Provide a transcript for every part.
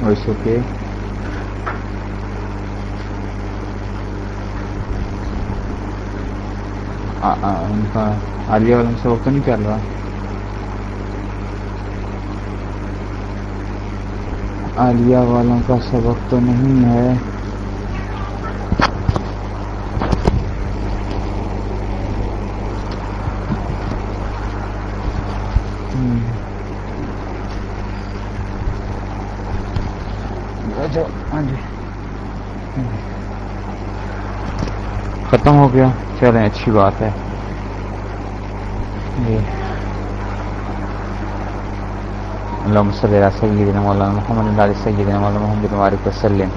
Voice okay ان کا عالیہ والوں سے وقت نہیں چل رہا عالیہ والوں کا سبق تو نہیں ہے ہاں جی ختم ہو گیا چلیں اچھی بات ہے جی اللهم صل على سيدنا مولانا محمد وعلى سيدنا مولانا محمد وبارك وسلم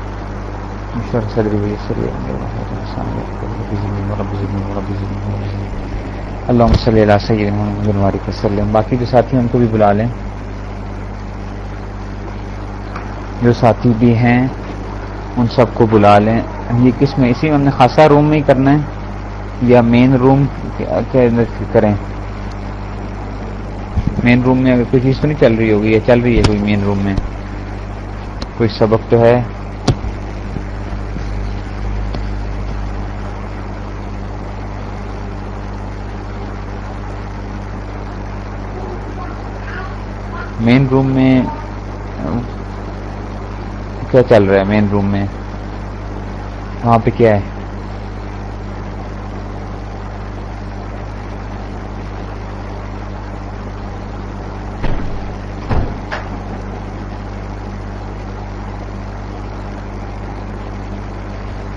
مشر صدري ويسر لي امري رب زدني رب زدني رب زدني اللهم صل على سيدنا محمد وبارك وسلم باقی جو ساتھی ان کو بھی بلا لیں جو ساتھی بھی ہیں ان سب کو بلا لیں یہ کس میں اسی میں ہم نے خاصا روم میں ہی کرنا ہے یا مین روم کے اندر کریں۔ مین روم میں اگر کوئی چیز تو نہیں چل رہی ہوگی، یا چل رہی ہے کوئی مین روم میں۔ کوئی سبق تو ہے۔ مین روم میں کیا چل رہا ہے؟ مین روم میں۔ وہاں پہ کیا ہے؟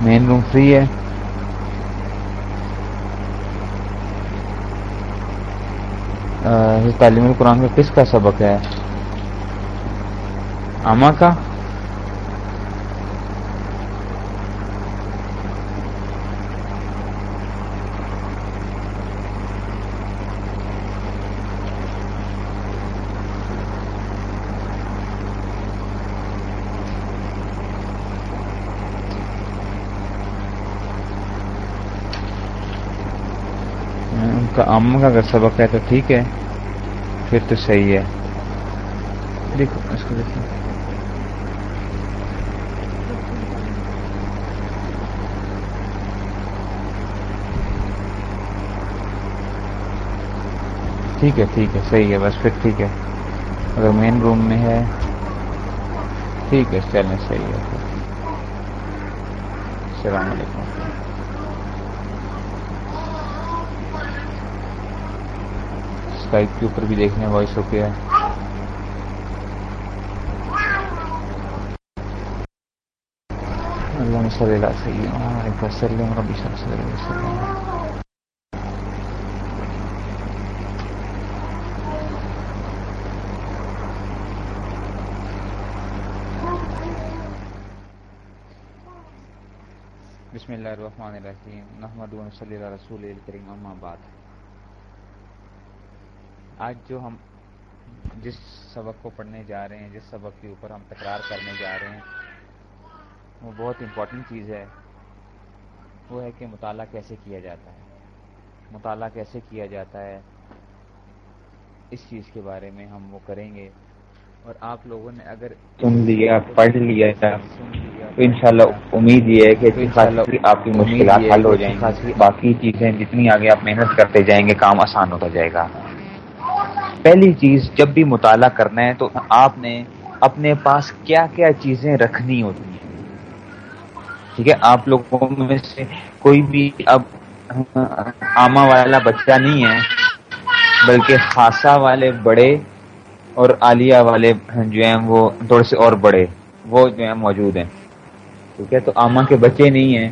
مین روم فری ہے۔ تعلیم القرآن کا کس کا سبق ہے؟ آما کا؟ کا ام کا اگر سبق ہے تو ٹھیک ہے، پھر تو صحیح ہے۔ دیکھو، اس کو دیکھیں۔ ٹھیک ہے ٹھیک ہے، صحیح ہے، بس پھر ٹھیک ہے۔ اگر مین روم میں ہے، ٹھیک ہے، چلیں، صحیح ہے۔ السلام علیکم۔ اسکائپ کے اوپر بھی دیکھنے وائس اوکے ہے۔ اللہ صلی اللہ علیہ وسلم ربی صلی اللہ علیہ وسلم بسم اللہ الرحمن الرحیم۔ نحمد صلی اللہ رسول الکریم، اما بعد۔ آج جو ہم جس سبق کو پڑھنے جا رہے ہیں جس سبق کے اوپر ہم تکرار کرنے جا رہے ہیں وہ بہت امپورٹنٹ چیز ہے۔ وہ ہے کہ مطالعہ کیسے کیا جاتا ہے۔ مطالعہ کیسے کیا جاتا ہے؟ اس چیز کے بارے میں ہم وہ کریں گے۔ اور آپ لوگوں نے اگر سن لیا پڑھ لیا تو انشاءاللہ امید یہ ہے کہ آپ کی مشکلات حل ہو جائیں گی۔ باقی چیزیں جتنی آگے آپ محنت کرتے جائیں گے کام آسان ہوتا جائے گا۔ پہلی چیز جب بھی مطالعہ کرنا ہے تو آپ نے اپنے پاس کیا کیا چیزیں رکھنی ہوتی ہیں؟ ٹھیک ہے، آپ لوگوں میں سے کوئی بھی اب آما والا بچہ نہیں ہے، بلکہ خاصا والے بڑے اور عالیہ والے جو ہیں وہ تھوڑے سے اور بڑے، وہ جو ہیں موجود ہیں۔ ٹھیک ہے، تو آما کے بچے نہیں ہیں،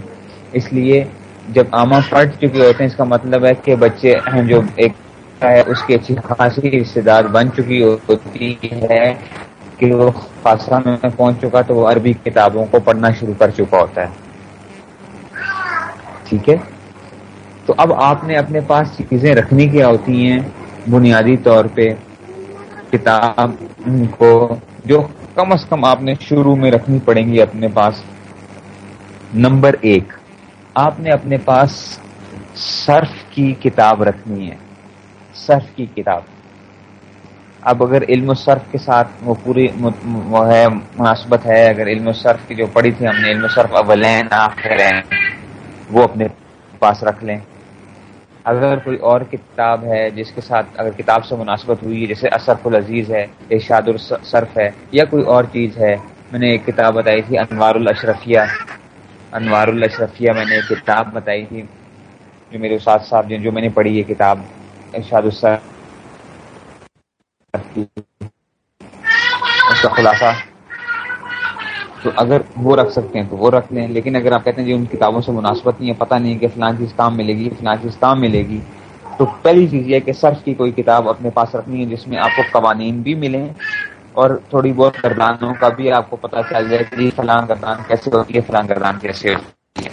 اس لیے جب آما پڑھ چکے ہوتے ہیں، اس کا مطلب ہے کہ بچے ہیں جو ایک ہے، اس کی اچھی خاصی رشتے دار بن چکی ہوتی ہے کہ وہ خاصا میں پہنچ چکا تو وہ عربی کتابوں کو پڑھنا شروع کر چکا ہوتا ہے۔ ٹھیک ہے؟ تو اب آپ نے اپنے پاس چیزیں رکھنی کیا ہوتی ہیں بنیادی طور پہ؟ کتاب کو جو کم از کم آپ نے شروع میں رکھنی پڑیں گی اپنے پاس۔ نمبر ایک، آپ نے اپنے پاس صرف کی کتاب رکھنی ہے۔ صرف کی کتاب۔ اب اگر علم و صرف کے ساتھ وہ پوری وہ ہے، مناسبت ہے، اگر علم و صرف کی جو پڑھی تھی ہم نے، علم و صرف اولین، آخرین، وہ اپنے پاس رکھ لیں۔ اگر کوئی اور کتاب ہے جس کے ساتھ اگر کتاب سے مناسبت ہوئی، جیسے اصرف العزیز ہے، ارشاد الصرف ہے، یا کوئی اور چیز ہے، میں نے ایک کتاب بتائی تھی، انوار الاشرفیہ۔ انوار الاشرفیہ میں نے ایک کتاب بتائی تھی جو میرے استاد صاحب جو میں نے پڑھی یہ کتاب۔ ارشاد اس کا خلاصہ۔ تو اگر وہ رکھ سکتے ہیں تو وہ رکھ لیں، لیکن اگر آپ کہتے ہیں جی ان کتابوں سے مناسبت نہیں ہے، پتہ نہیں کہ فلاں چیز کام ملے گی فلاں چیز کام ملے گی۔ تو پہلی چیز یہ کہ صرف کی کوئی کتاب اپنے پاس رکھنی ہے جس میں آپ کو قوانین بھی ملیں اور تھوڑی بہت گردانوں کا بھی آپ کو پتہ چل جائے کہ جی فلاں گردان کیسے ہوتی ہے فلاں گردان کیسے ہوتی ہے۔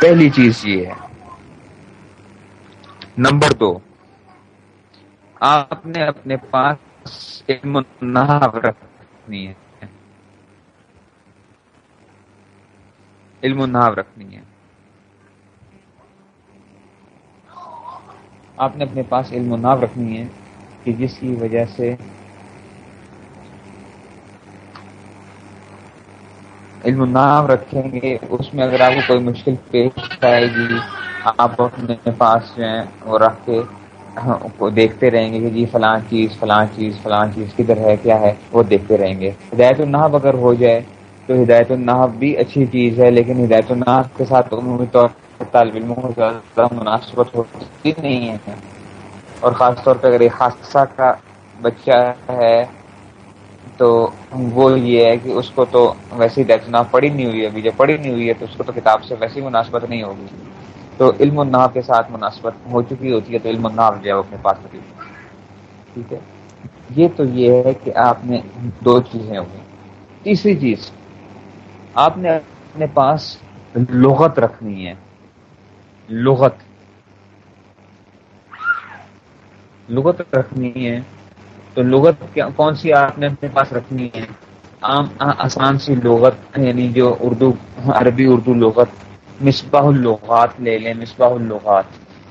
پہلی چیز یہ ہے۔ نمبر دو۔ آپ نے اپنے پاس علم رکھنی ہے۔ علم النحو رکھنی ہے۔ آپ نے اپنے پاس علم النحو رکھنی ہے کہ جس کی وجہ سے علم النحو رکھیں گے، اس میں اگر آپ کو کوئی مشکل پیش آئے گی، آپ اپنے پاس جو ہے وہ رکھ کے ہاں، دیکھتے رہیں گے کہ جی فلاں چیز فلاں چیز فلاں چیز کدھر ہے، کیا ہے، وہ دیکھتے رہیں گے۔ ہدایت النحب اگر ہو جائے تو ہدایت النحب بھی اچھی چیز ہے، لیکن ہدایت النحب کے ساتھ عمومی طور پر طالب علموں کو زیادہ مناسبت ہوتی نہیں ہے۔ اور خاص طور پہ اگر ایک حادثہ کا بچہ ہے تو وہ یہ ہے کہ اس کو تو ویسی ہدایت النحب پڑھی نہیں ہوئی ہے، ابھی جب پڑھی نہیں ہوئی ہے تو اس کو تو کتاب سے ویسی مناسبت نہیں ہوگی۔ تو علم النحب کے ساتھ مناسبت ہو چکی ہوتی ہے تو علم النحب جو ہے وہ اپنے پاس رکھی ٹھیک ہے؟ یہ تو یہ ہے کہ آپ نے دو چیزیں ہوگی تیسری چیز، آپ نے اپنے پاس لغت رکھنی ہے۔ لغت۔ لغت رکھنی ہے۔ تو لغت کون سی آپ نے اپنے پاس رکھنی ہے؟ عام آسان سی لغت یعنی جو اردو عربی اردو لغت مصباح اللغات لے لیں مصباح اللغات۔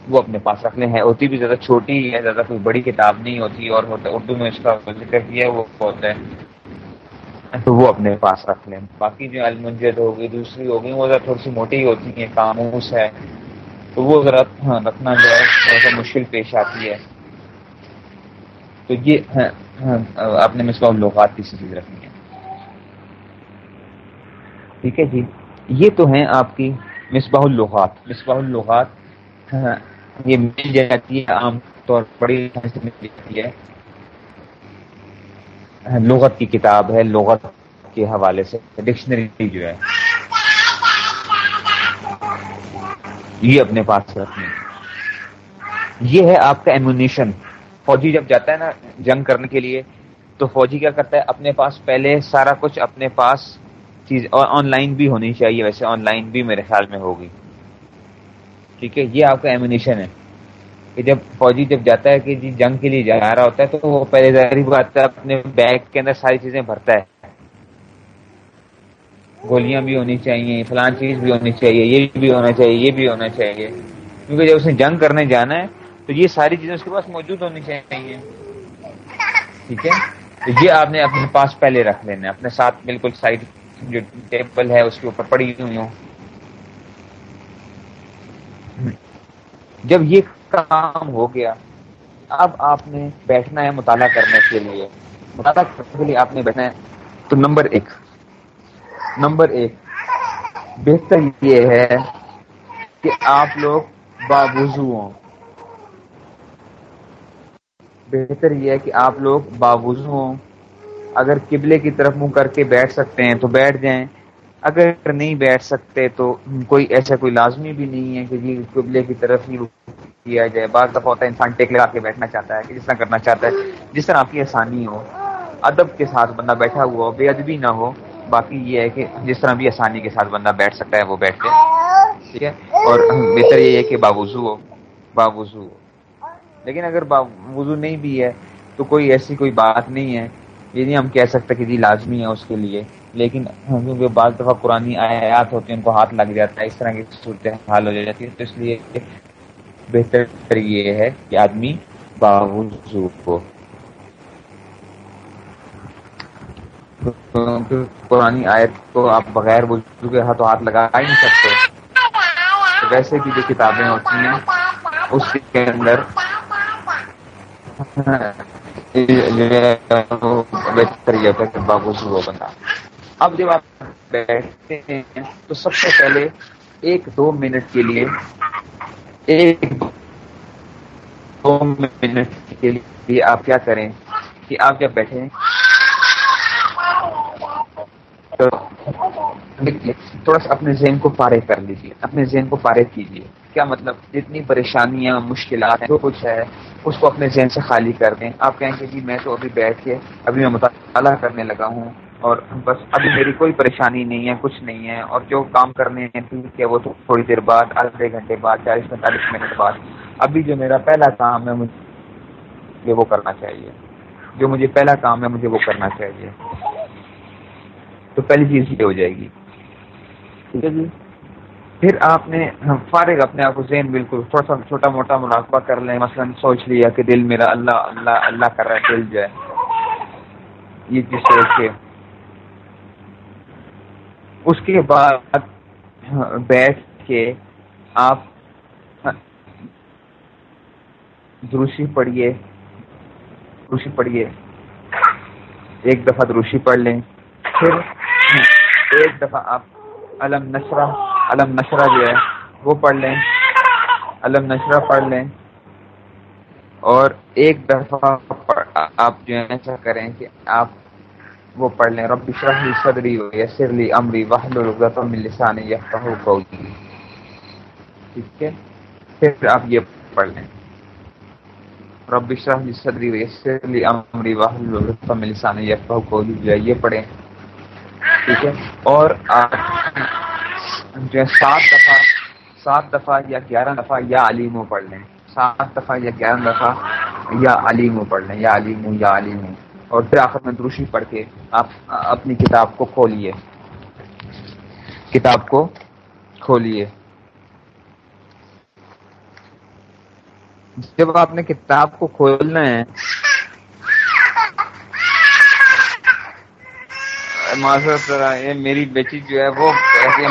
وہ اپنے پاس رکھ لیں ہوتی بھی زیادہ چھوٹی ہے زیادہ کوئی بڑی کتاب نہیں ہوتی اور اردو میں اس کا ذکر کیا وہ ہوتا ہے۔ تو وہ اپنے پاس رکھ لیں۔ باقی جو المنجد ہوگی دوسری ہوگی وہ ذرا تھوڑی سی موٹی ہوتی ہیں کاموس ہے۔ تو وہ ذرا ہاں، رکھنا جو ہے تھوڑا سا مشکل پیش آتی ہے۔ تو یہ ہاں، ہاں، اپنے مسئلہ لوگات کی چیز رکھنی ہے۔ ٹھیک ہے جی۔ یہ تو ہیں آپ کی مصباح اللغات مصباح اللغات یہ مل جاتی ہے عام طور پر بڑی مل جاتی ہے۔ لغت کی کتاب ہے، لغت کے حوالے سے، ڈکشنری جو ہے۔ یہ اپنے پاس رکھنی یہ ہے آپ کا ایمونیشن فوجی جب جاتا ہے نا، جنگ کرنے کے لیے، تو فوجی کیا کرتا ہے؟ اپنے پاس پہلے سارا کچھ اپنے پاس چیز اور آن لائن بھی ہونی چاہیے، ویسے آن لائن بھی میرے خیال میں ہوگی۔ ٹھیک ہے؟ یہ آپ کا ایمونیشن ہے کہ جب فوجی جب جاتا ہے کہ جی جنگ کے لیے جا رہا ہوتا ہے تو وہ پہلے ظاہری بات ہے، اپنے بیگ کے اندر ساری چیزیں بھرتا ہے۔ گولیاں بھی ہونی چاہیے، فلان چیز بھی ہونی چاہیے، یہ بھی ہونا چاہیے، یہ بھی ہونا چاہیے۔ کیونکہ جب اس نے جنگ کرنے جانا ہے تو یہ ساری چیزیں اس کے پاس موجود ہونی چاہیے۔ ٹھیک ہے؟ تو یہ آپ نے اپنے پاس پہلے رکھ لینا اپنے ساتھ بالکل سائڈ جو ٹیبل ہے اس کے اوپر پڑی ہوئی ہوں۔ جب یہ کام ہو گیا، اب آپ نے بیٹھنا ہے مطالعہ کرنے کے لیے۔ مطالعہ کرنے کے لیے آپ نے بیٹھنا ہے۔ تو نمبر ایک۔ نمبر ایک۔ بہتر یہ ہے کہ آپ لوگ باوضو ہوں۔ بہتر یہ ہے کہ آپ لوگ باوضو ہوں۔ اگر قبلے کی طرف منہ کر کے بیٹھ سکتے ہیں تو بیٹھ جائیں۔ اگر نہیں بیٹھ سکتے تو کوئی ایسا کوئی لازمی بھی نہیں ہے کہ جی قبلے کی طرف ہی کیا جائے۔ بعض دفعہ ہوتا ہے انسان ٹیک لگا کے بیٹھنا چاہتا ہے کہ جس طرح کرنا چاہتا ہے۔ جس طرح آپ کی آسانی ہو، ادب کے ساتھ بندہ بیٹھا ہوا ہو، بے ادبی نہ ہو، باقی یہ ہے کہ جس طرح بھی آسانی کے ساتھ بندہ بیٹھ سکتا ہے وہ بیٹھ جائے۔ ٹھیک ہے؟ اور بہتر یہ ہے کہ باوضو ہو باوضو ہو۔ لیکن اگر باوضو نہیں بھی ہے تو کوئی ایسی کوئی بات نہیں ہے یہ نہیں ہم کہہ سکتے کہ جی لازمی ہے اس کے لیے، لیکن کیونکہ بعض دفعہ قرآن آیات ہوتی ہیں، ان کو ہاتھ لگ جاتا ہے، اس طرح کی صورت حال ہو جاتی ہے تو اس لیے بہتر یہ ہے کہ آدمی باوضو کو پرانی آیت کو آپ بغیر وضو کے ہاتھوں ہاتھ لگا ہی نہیں سکتے۔ ویسے کی جو کتابیں ہوتی ہیں، اس کے اندر وہ بندہ۔ اب جب آپ بیٹھتے ہیں، تو سب سے پہلے ایک دو منٹ کے لیے، ایک دو منٹ کے لیے آپ کیا کریں کہ آپ جب بیٹھے تھوڑا سا اپنے ذہن کو فارغ کر لیجیے اپنے ذہن کو فارغ کیجیے کیا مطلب؟ جتنی پریشانیاں، مشکلات ہیں، جو کچھ ہے، اس کو اپنے ذہن سے خالی کر دیں۔ آپ کہیں گے جی میں تو ابھی بیٹھ کے ابھی میں مطالعہ کرنے لگا ہوں اور بس ابھی میری کوئی پریشانی نہیں ہے، کچھ نہیں ہے۔ اور جو کام کرنے ہیں ٹھیک ہے، وہ تو تھوڑی دیر بعد، آدھے گھنٹے بعد، چالیس پینتالیس منٹ بعد۔ ابھی جو میرا پہلا کام ہے، مجھے وہ کرنا چاہیے۔ جو مجھے پہلا کام ہے، مجھے وہ کرنا چاہیے۔ تو پہلی چیز یہ ہو جائے گی۔ ٹھیک ہے جی۔ پھر آپ نے فارغ اپنے آپ کو ذہن بالکل تھوڑا سا چھوٹا موٹا مناسبہ کر لیں، مثلا سوچ لیا کہ دل میرا اللہ اللہ اللہ کر رہا ہے، دل جو ہے۔ یہ چیز سوچ کے اس کے بعد بیٹھ کے آپ دروشی پڑھیے دروشی پڑھیے۔ ایک دفعہ دروشی پڑھ لیں۔ پھر ایک دفعہ آپ علم نشرہ علم نشرہ جو ہے، وہ پڑھ لیں۔ علم نشرہ پڑھ لیں۔ اور ایک دفعہ آپ جو ہے ایسا کریں کہ آپ وہ پڑھ لیں۔ رب شرح لی صدری یسر لی امری وحل الغتم من لسانی یفقہ قولی ٹھیک ہے؟ پھر آپ یہ پڑھ لیں۔ رب شرح لی صدری یسر لی امری وحل الغتم من لسانی یفقہ قولی جو ہے، یہ پڑھیں۔ ٹھیک ہے؟ اور جو ہے سات دفعہ سات دفعہ یا گیارہ دفعہ یا علیم پڑھ لیں۔ سات دفعہ یا گیارہ دفعہ یا علیم پڑھ لیں، یا علیم یا علیم اور پھر آخر میں دروشی پڑھ کے آپ اپنی کتاب کو کھولیے۔ کتاب کو کھولیے۔ جب آپ نے کتاب کو کھولنا ہے معذرت یہ میری بیٹی جو ہے وہ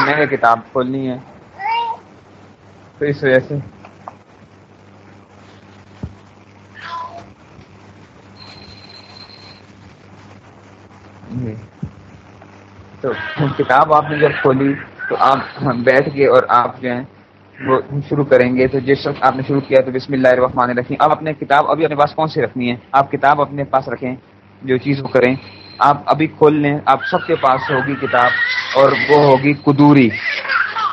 میں نے کتاب کھولنی ہے۔ تو اس وجہ سے۔ تو کتاب آپ نے جب کھولی، تو آپ بیٹھ کے اور آپ جو ہیں، وہ شروع کریں گے۔ تو جس وقت آپ نے شروع کیا، تو بسم اللہ الرحمن الرحیم۔ اب اپنے کتاب ابھی اپنے پاس کون سی رکھنی ہے؟ آپ کتاب اپنے پاس رکھیں، جو چیز وہ کریں۔ آپ ابھی کھول لیں، آپ سب کے پاس ہوگی کتاب اور وہ ہوگی کدوری۔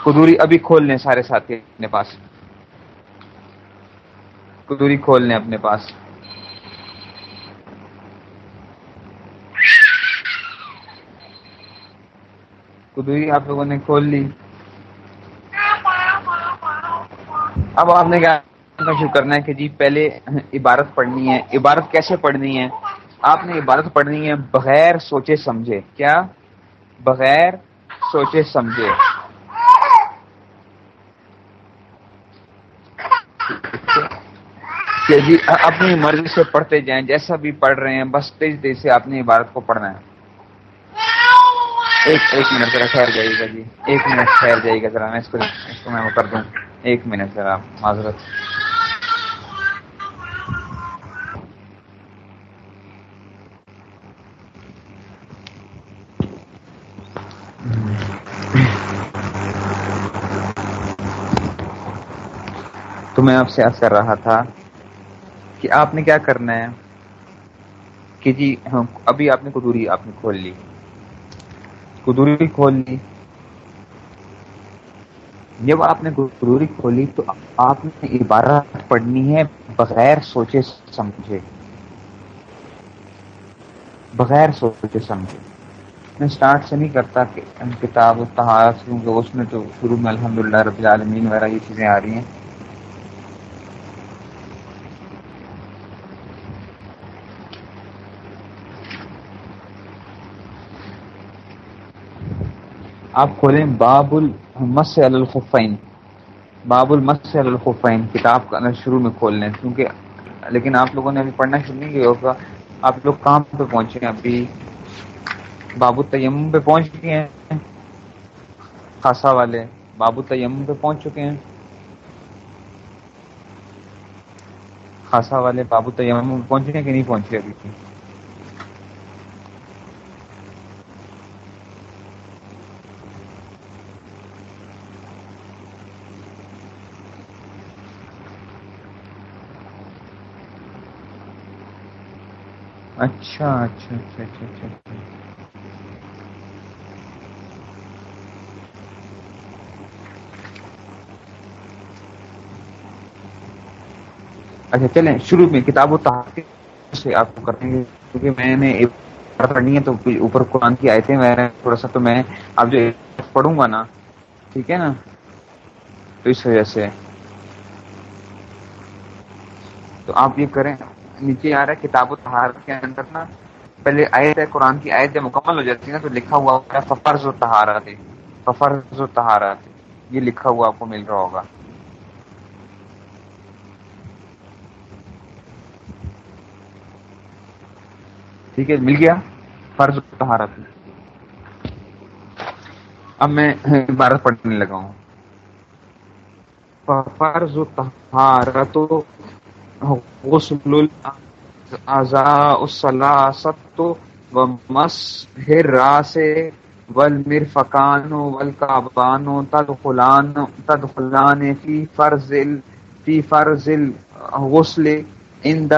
کدوری ابھی کھول لیں سارے ساتھی اپنے پاس۔ کدوری کھول لیں اپنے پاس۔ کدوری آپ لوگوں نے کھول لی۔ اب آپ نے کیا شروع کرنا ہے کہ جی پہلے عبارت پڑھنی ہے۔ عبارت کیسے پڑھنی ہے؟ آپ نے عبارت پڑھنی ہے بغیر سوچے سمجھے۔ کیا؟ بغیر سوچے سمجھے۔ کہ جی اپنی مرضی سے پڑھتے جائیں، جیسا بھی پڑھ رہے ہیں، بس تیز تیز سے اپنی عبارت کو پڑھنا ہے۔ ایک ایک منٹ ذرا ٹھہر جائے گا جی۔ ایک منٹ ٹھہر جائے گا ذرا، میں اس کو اس کو میں وہ کر دوں۔ ایک منٹ ذرا، معذرت۔ تو میں آپ سے عرض کر رہا تھا کہ آپ نے کیا کرنا ہے؟ کہ جی ہاں ابھی آپ نے کدوری آپ نے کھول لی۔ کدوری کھول لی۔ جب آپ نے کدوری کھولی تو آپ نے عبارت پڑھنی ہے بغیر سوچے سمجھے۔ بغیر سوچے سمجھے۔ میں اسٹارٹ سے نہیں کرتا کہ کتاب کیونکہ اس میں تو شروع میں الحمد للہ رب العالمین وغیرہ یہ چیزیں آ رہی ہیں۔ آپ کھولیں باب المس الخفین باب المس الخفین، کتاب کا شروع میں کھول لیں کیونکہ لیکن آپ لوگوں نے ابھی پڑھنا شروع نہیں کیا ہوگا۔ آپ لوگ کام پہ پہنچے ہیں، ابھی بابو تیم پہ پہنچ چکے ہیں۔ خاصا والے، بابو تیم پہ پہنچ چکے ہیں۔ خاصا والے، بابو تیم پہ پہنچ ہیں کہ نہیں پہنچے ابھی؟ اچھا،, اچھا اچھا اچھا اچھا اچھا اچھا۔ چلیں، شروع میں کتاب و تحقیق سے آپ کو کریں گے کیونکہ میں نے پڑھنی ہے تو اوپر قرآن کی آیتیں میں تھوڑا سا تو میں اب جو پڑھوں گا نا، ٹھیک ہے نا؟ تو اس وجہ سے۔ تو آپ یہ کریں۔ نیچے آ رہا ہے، کتاب و تہار کے اندر نا، پہلے آیت ہے، قرآن کی آیت جب مکمل ہو جاتی ہے نا، تو لکھا ہوا ہے ففرز و تہارت ففرز و تہارت یہ لکھا ہوا آپ کو مل رہا ہوگا۔ ٹھیک ہے، مل گیا؟ فرض و تہارت۔ اب میں عبارت پڑھنے لگا ہوں۔ فرض و تہارت غسل السلاست و مسح راس والمرفقان والکعبان تدخلان تدخلان فی فرض فی فرض الغسل عند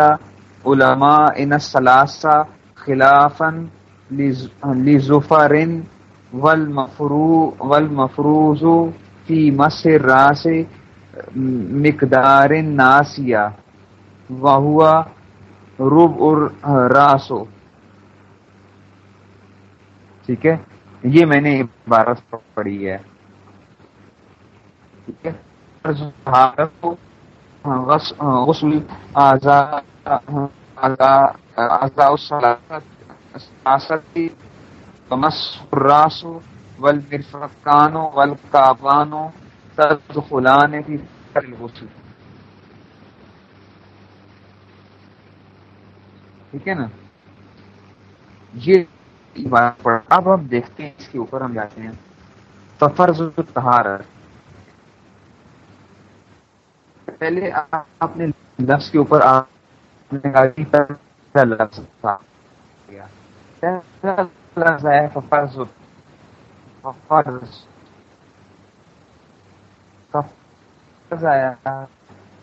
علماء ان الثلاثه خلافا لزفر والمفرو والمفروض فی مس الراس مقدار ناسیہ وہوا روب اور راسو۔ ٹھیک ہے؟ یہ میں نے عبارت پڑھی ہے۔ ٹھیک ہے؟ غسل راسو والمرفقانو والکابانو تدخلان الغسل۔ ٹھیک ہے نا؟ یہ اب ہم دیکھتے ہیں، اس کے اوپر ہم جاتے ہیں۔ فرض تہارت پہلے آپ نے لفظ کے اوپر لفظ تھا۔ لفظ ہے ففرز ففرز ففرز آیا۔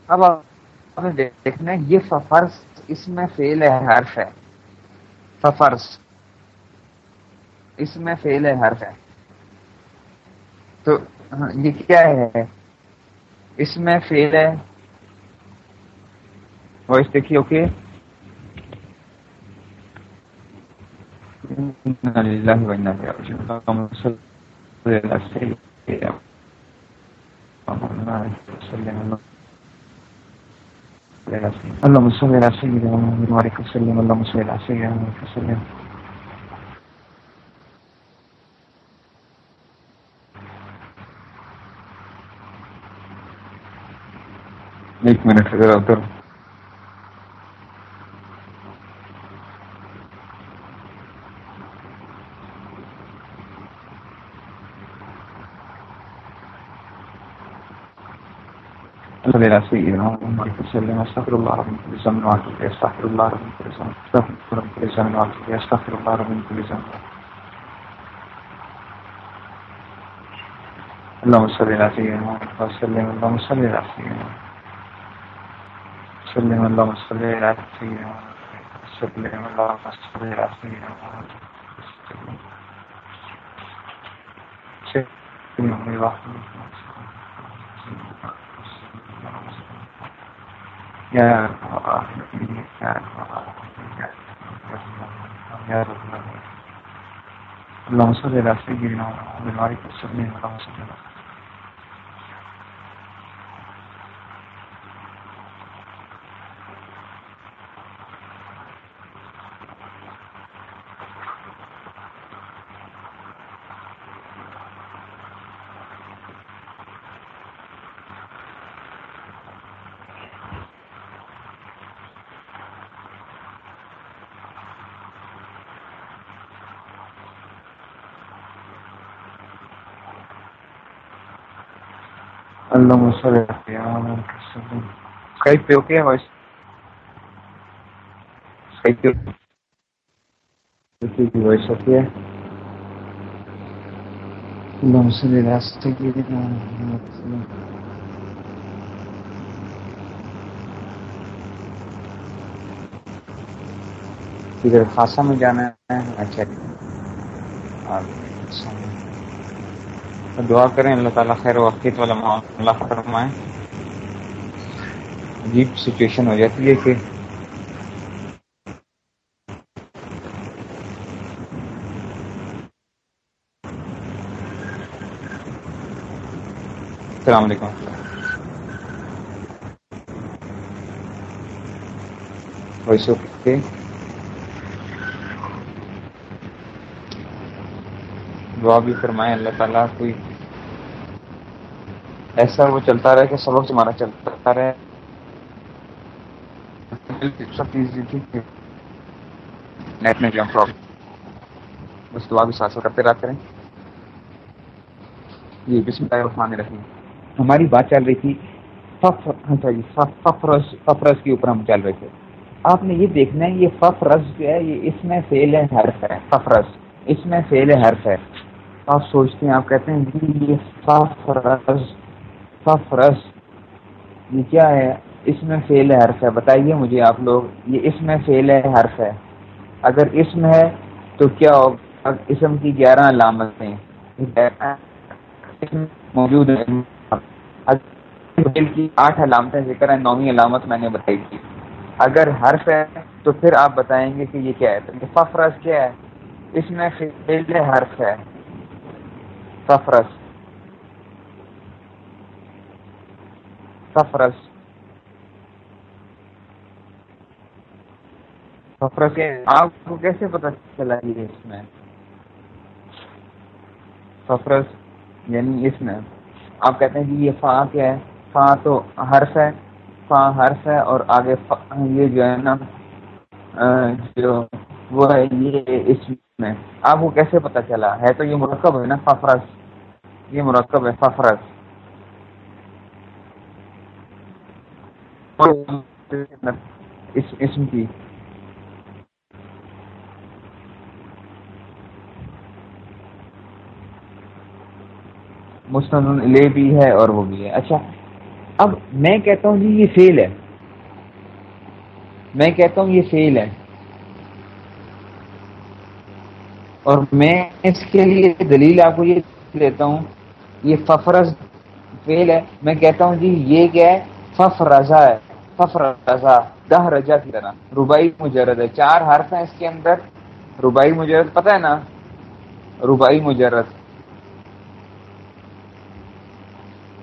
اب آپ دیکھنا یہ فرض اس میں فیل حرف ہے ففرس اس میں فیل حرف ہے۔ تو یہ کیا ہے؟ اس میں فیل ہے۔ وائس دیکھیے اوکے اللہ اللهم صل على سيدنا محمد وعلى وسلم. اللهم صل على سيدنا محمد وسلم. ایک منٹ ذرا ادھر صلى على سيدنا محمد وسلم استغفر الله رب من كل ذنب واتوب استغفر الله رب من كل ذنب استغفر رب من كل ذنب واتوب استغفر الله رب من كل ذنب اللهم صل على سيدنا محمد وسلم اللهم صل على سيدنا وسلم اللهم صل على سيدنا وسلم اللهم صل على سيدنا محمد وسلم يا اللهم صل على سيدنا محمد وعلى اله وصحبه وسلم اسکائپ پہ اوکے وائس اسکائپ پہ وائس اوکے اللهم صل على سيدنا محمد ادھر خاصا میں جانا ہے اچھا دعا کریں اللہ تعالیٰ خیر وقت والا معاملہ فرمائیں عجیب سچویشن ہو جاتی ہے کہ السلام علیکم ویسے دعا بھی فرمائے اللہ تعالیٰ کوئی ایسا وہ چلتا رہے کہ سبق تمہارا چلتا رہے۔ نیٹ میں پرابلم بس دعا بھی ساتھ ساتھ کرتے رہتے رہیں جی بسم اللہ الرحمن الرحیم ہماری بات چل رہی تھی ففرس ہاں ففرس کے اوپر ہم چل رہے تھے۔ آپ نے یہ دیکھنا ہے، یہ ففرس جو ہے، یہ اس میں فیل ہے حرف ہے ففرس اس میں فیل ہے حرف ہے۔ آپ سوچتے ہیں، آپ کہتے ہیں، یہ ففرس ففرس یہ کیا ہے؟ اس میں فیل ہے حرف ہے۔ بتائیے مجھے آپ لوگ، یہ اس میں فیل ہے، حرف ہے۔ اگر اسم ہے تو کیا ہوگا اسم کی گیارہ علامتیں موجود ہیں؟ کی آٹھ علامتیں ذکر ہیں، نویں علامت میں نے بتائی تھی۔ اگر حرف ہے تو پھر آپ بتائیں گے کہ یہ کیا ہے؟ ففرس کیا ہے؟ اس میں فیل حرف ہے۔ ففرس۔ ففرس ففرس آپ کو کیسے پتا چلا یہ اس میں؟ ففرس یعنی اس میں۔ آپ کہتے ہیں کہ یہ فا کیا ہے؟ فا تو حرف ہے فا حرف ہے اور آگے یہ جو ہے نا جو وہ ہے، یہ اس میں۔ آپ کو کیسے پتا چلا؟ ہے تو یہ مرکب ہے نا ففرس یہ مرکب ہے ففرس اسم کی۔ مستند لے بھی ہے اور وہ بھی ہے۔ اچھا اب میں کہتا ہوں جی یہ فیل ہے۔ میں کہتا ہوں یہ فیل ہے۔ اور میں اس کے لیے دلیل آپ کو یہ دیتا ہوں، یہ ففرز فیل ہے۔ میں کہتا ہوں جی یہ کیا ہے؟ فف رضا ہے۔ فف رضا دہ رجا کی طرح۔ ربائی مجرد ہے۔ چار حرف ہیں اس کے اندر۔ ربائی مجرد، پتہ ہے نا؟ ربائی مجرد۔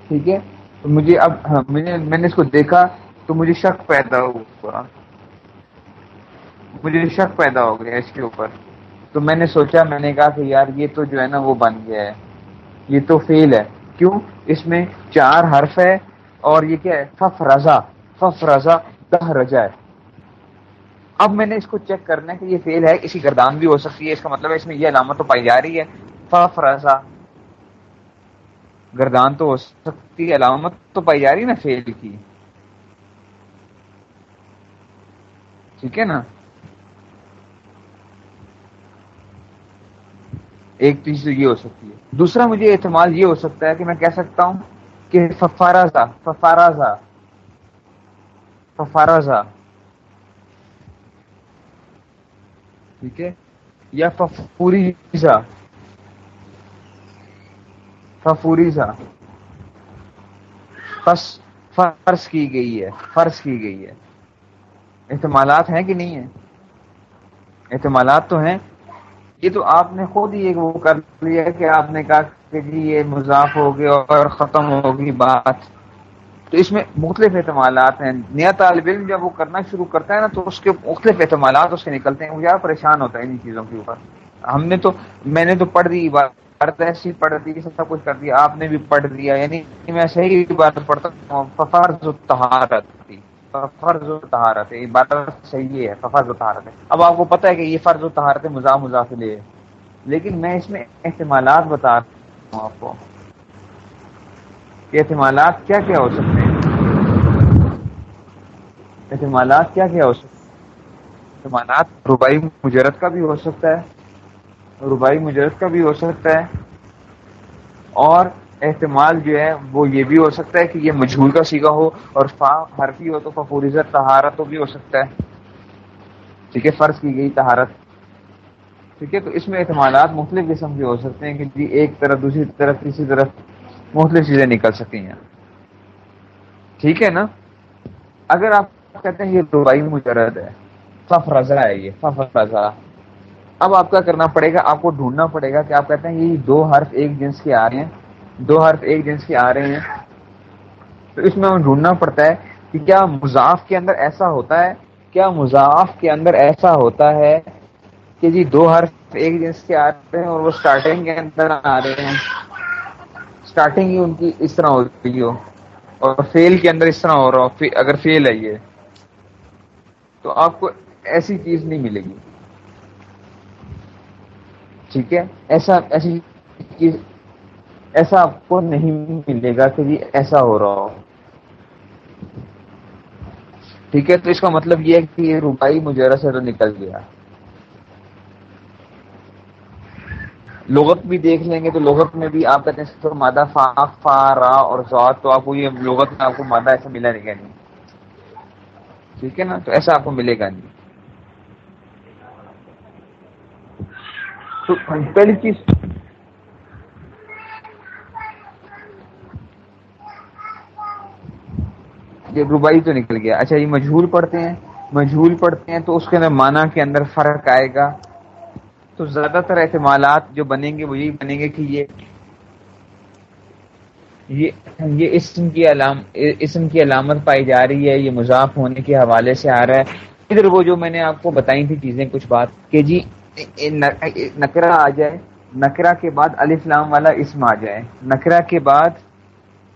ٹھیک ہے؟ تو مجھے اب ہاں، میں نے اس کو دیکھا تو مجھے شک پیدا ہوا۔ مجھے شک پیدا ہو گیا اس کے اوپر۔ تو میں نے سوچا میں نے کہا کہ یار یہ تو جو ہے نا وہ بن گیا ہے۔ یہ تو فیل ہے۔ کیوں؟ اس میں چار حرف ہے اور یہ کیا ہے؟ فف رضا فف رضا دہ رجا ہے۔ اب میں نے اس کو چیک کرنا ہے کہ یہ فیل ہے کسی گردان بھی ہو سکتی ہے۔ اس کا مطلب ہے اس میں یہ علامت تو پائی جا رہی ہے۔ فف رضا گردان تو ہو سکتی علامت تو پائی جا رہی نا فیل کی۔ ٹھیک ہے نا؟ ایک چیز تو یہ ہو سکتی ہے۔ دوسرا مجھے اعتماد یہ ہو سکتا ہے کہ میں کہہ سکتا ہوں کہ ففارازا ففارازا ففارازا ٹھیک ہے؟ یا ففوری ففوری سا۔ فرض کی گئی ہے، فرض کی گئی ہے۔ احتمالات ہیں کہ نہیں ہیں؟ احتمالات تو ہیں۔ یہ تو آپ نے خود ہی ایک وہ کر لیا کہ آپ نے کہا کہ جی یہ مضاف ہو گیا اور ختم ہوگی بات۔ تو اس میں مختلف احتمالات ہیں۔ نیا طالب علم جب وہ کرنا شروع کرتا ہے نا، تو اس کے مختلف احتمالات اس کے نکلتے ہیں۔ وہ زیادہ پریشان ہوتا ہے ان چیزوں کے اوپر۔ ہم نے تو، میں نے تو پڑھ دی بات۔ ایسی پڑھ دی سب کچھ کر دیا، آپ نے بھی پڑھ دیا یعنی میں صحیح بات پڑھتا ہوں فرض تہارت فرض و تہارت بات صحیح ہے فرض و تہارت ہے۔ اب آپ کو پتا ہے کہ یہ فرض و تہارت مزاح مزافل ہے لیکن میں اس میں احتمالات بتا رہا ہوں آپ کو۔ کہ احتمالات کیا کیا ہو سکتے ہیں؟ احتمالات کیا کیا ہو سکتے ہیں؟ احتمالات ربائی مجرد کا بھی ہو سکتا ہے۔ ربائی مجرد کا بھی ہو سکتا ہے۔ اور احتمال جو ہے وہ یہ بھی ہو سکتا ہے کہ یہ مجھول کا سیگا ہو اور فا، حرفی ہو تو ففوریزت تہارت بھی ہو سکتا ہے۔ ٹھیک ہے، فرض کی گئی تہارت ٹھیک ہے، تو اس میں احتمالات مختلف قسم کے ہو سکتے ہیں کہ جی ایک طرف، دوسری طرف، تیسری طرف مختلف چیزیں نکل سکتی ہیں۔ ٹھیک ہے نا؟ اگر آپ کہتے ہیں یہ ربائی مجرد ہے فف رضا ہے یہ فف رضا۔ اب آپ کا کرنا پڑے گا، آپ کو ڈھونڈنا پڑے گا کہ آپ کہتے ہیں یہ دو حرف ایک جنس کے آ رہے ہیں، دو حرف ایک جنس کے آ رہے ہیں۔ تو اس میں ہمیں ڈھونڈنا پڑتا ہے کہ کیا مضاف کے اندر ایسا ہوتا ہے، کیا مضاف کے اندر ایسا ہوتا ہے کہ جی دو حرف ایک جنس کے آ رہے ہیں اور وہ سٹارٹنگ کے اندر آ رہے ہیں۔ سٹارٹنگ ہی ان کی اس طرح ہو رہی ہو اور فیل کے اندر اس طرح ہو رہا ہو اگر فیل ہے یہ، تو آپ کو ایسی چیز نہیں ملے گی۔ ٹھیک ہے؟ ایسا ایسی چیز ایسا آپ کو نہیں ملے گا کہ جی ایسا ہو رہا ہو۔ ٹھیک ہے؟ تو اس کا مطلب یہ ہے کہ یہ روپائی مجرا سے تو نکل گیا۔ لغت بھی دیکھ لیں گے تو لغت میں بھی آپ کہتے ہیں مادہ فا فا را اور زوات تو آپ کو یہ لغت میں آپ کو مادہ ایسا ملا نہیں گا نہیں۔ ٹھیک ہے نا؟ تو ایسا آپ کو ملے گا نہیں۔ تو پہلی چیز یہ تو نکل گیا۔ اچھا یہ مجھول پڑھتے ہیں۔ مجھول پڑھتے ہیں تو اس کے اندر مانا کے اندر فرق آئے گا۔ تو زیادہ تر احتمالات جو بنیں گے وہ یہی بنیں گے کہ یہ یہ اسم کی علام اسم کی علامت پائی جا رہی ہے، یہ مضاف ہونے کے حوالے سے آ رہا ہے۔ ادھر وہ جو میں نے آپ کو بتائی تھی چیزیں، کچھ بات کہ جی نکرا آ جائے نکرا کے بعد الفلام والا اسم آ جائے۔ نکرا کے بعد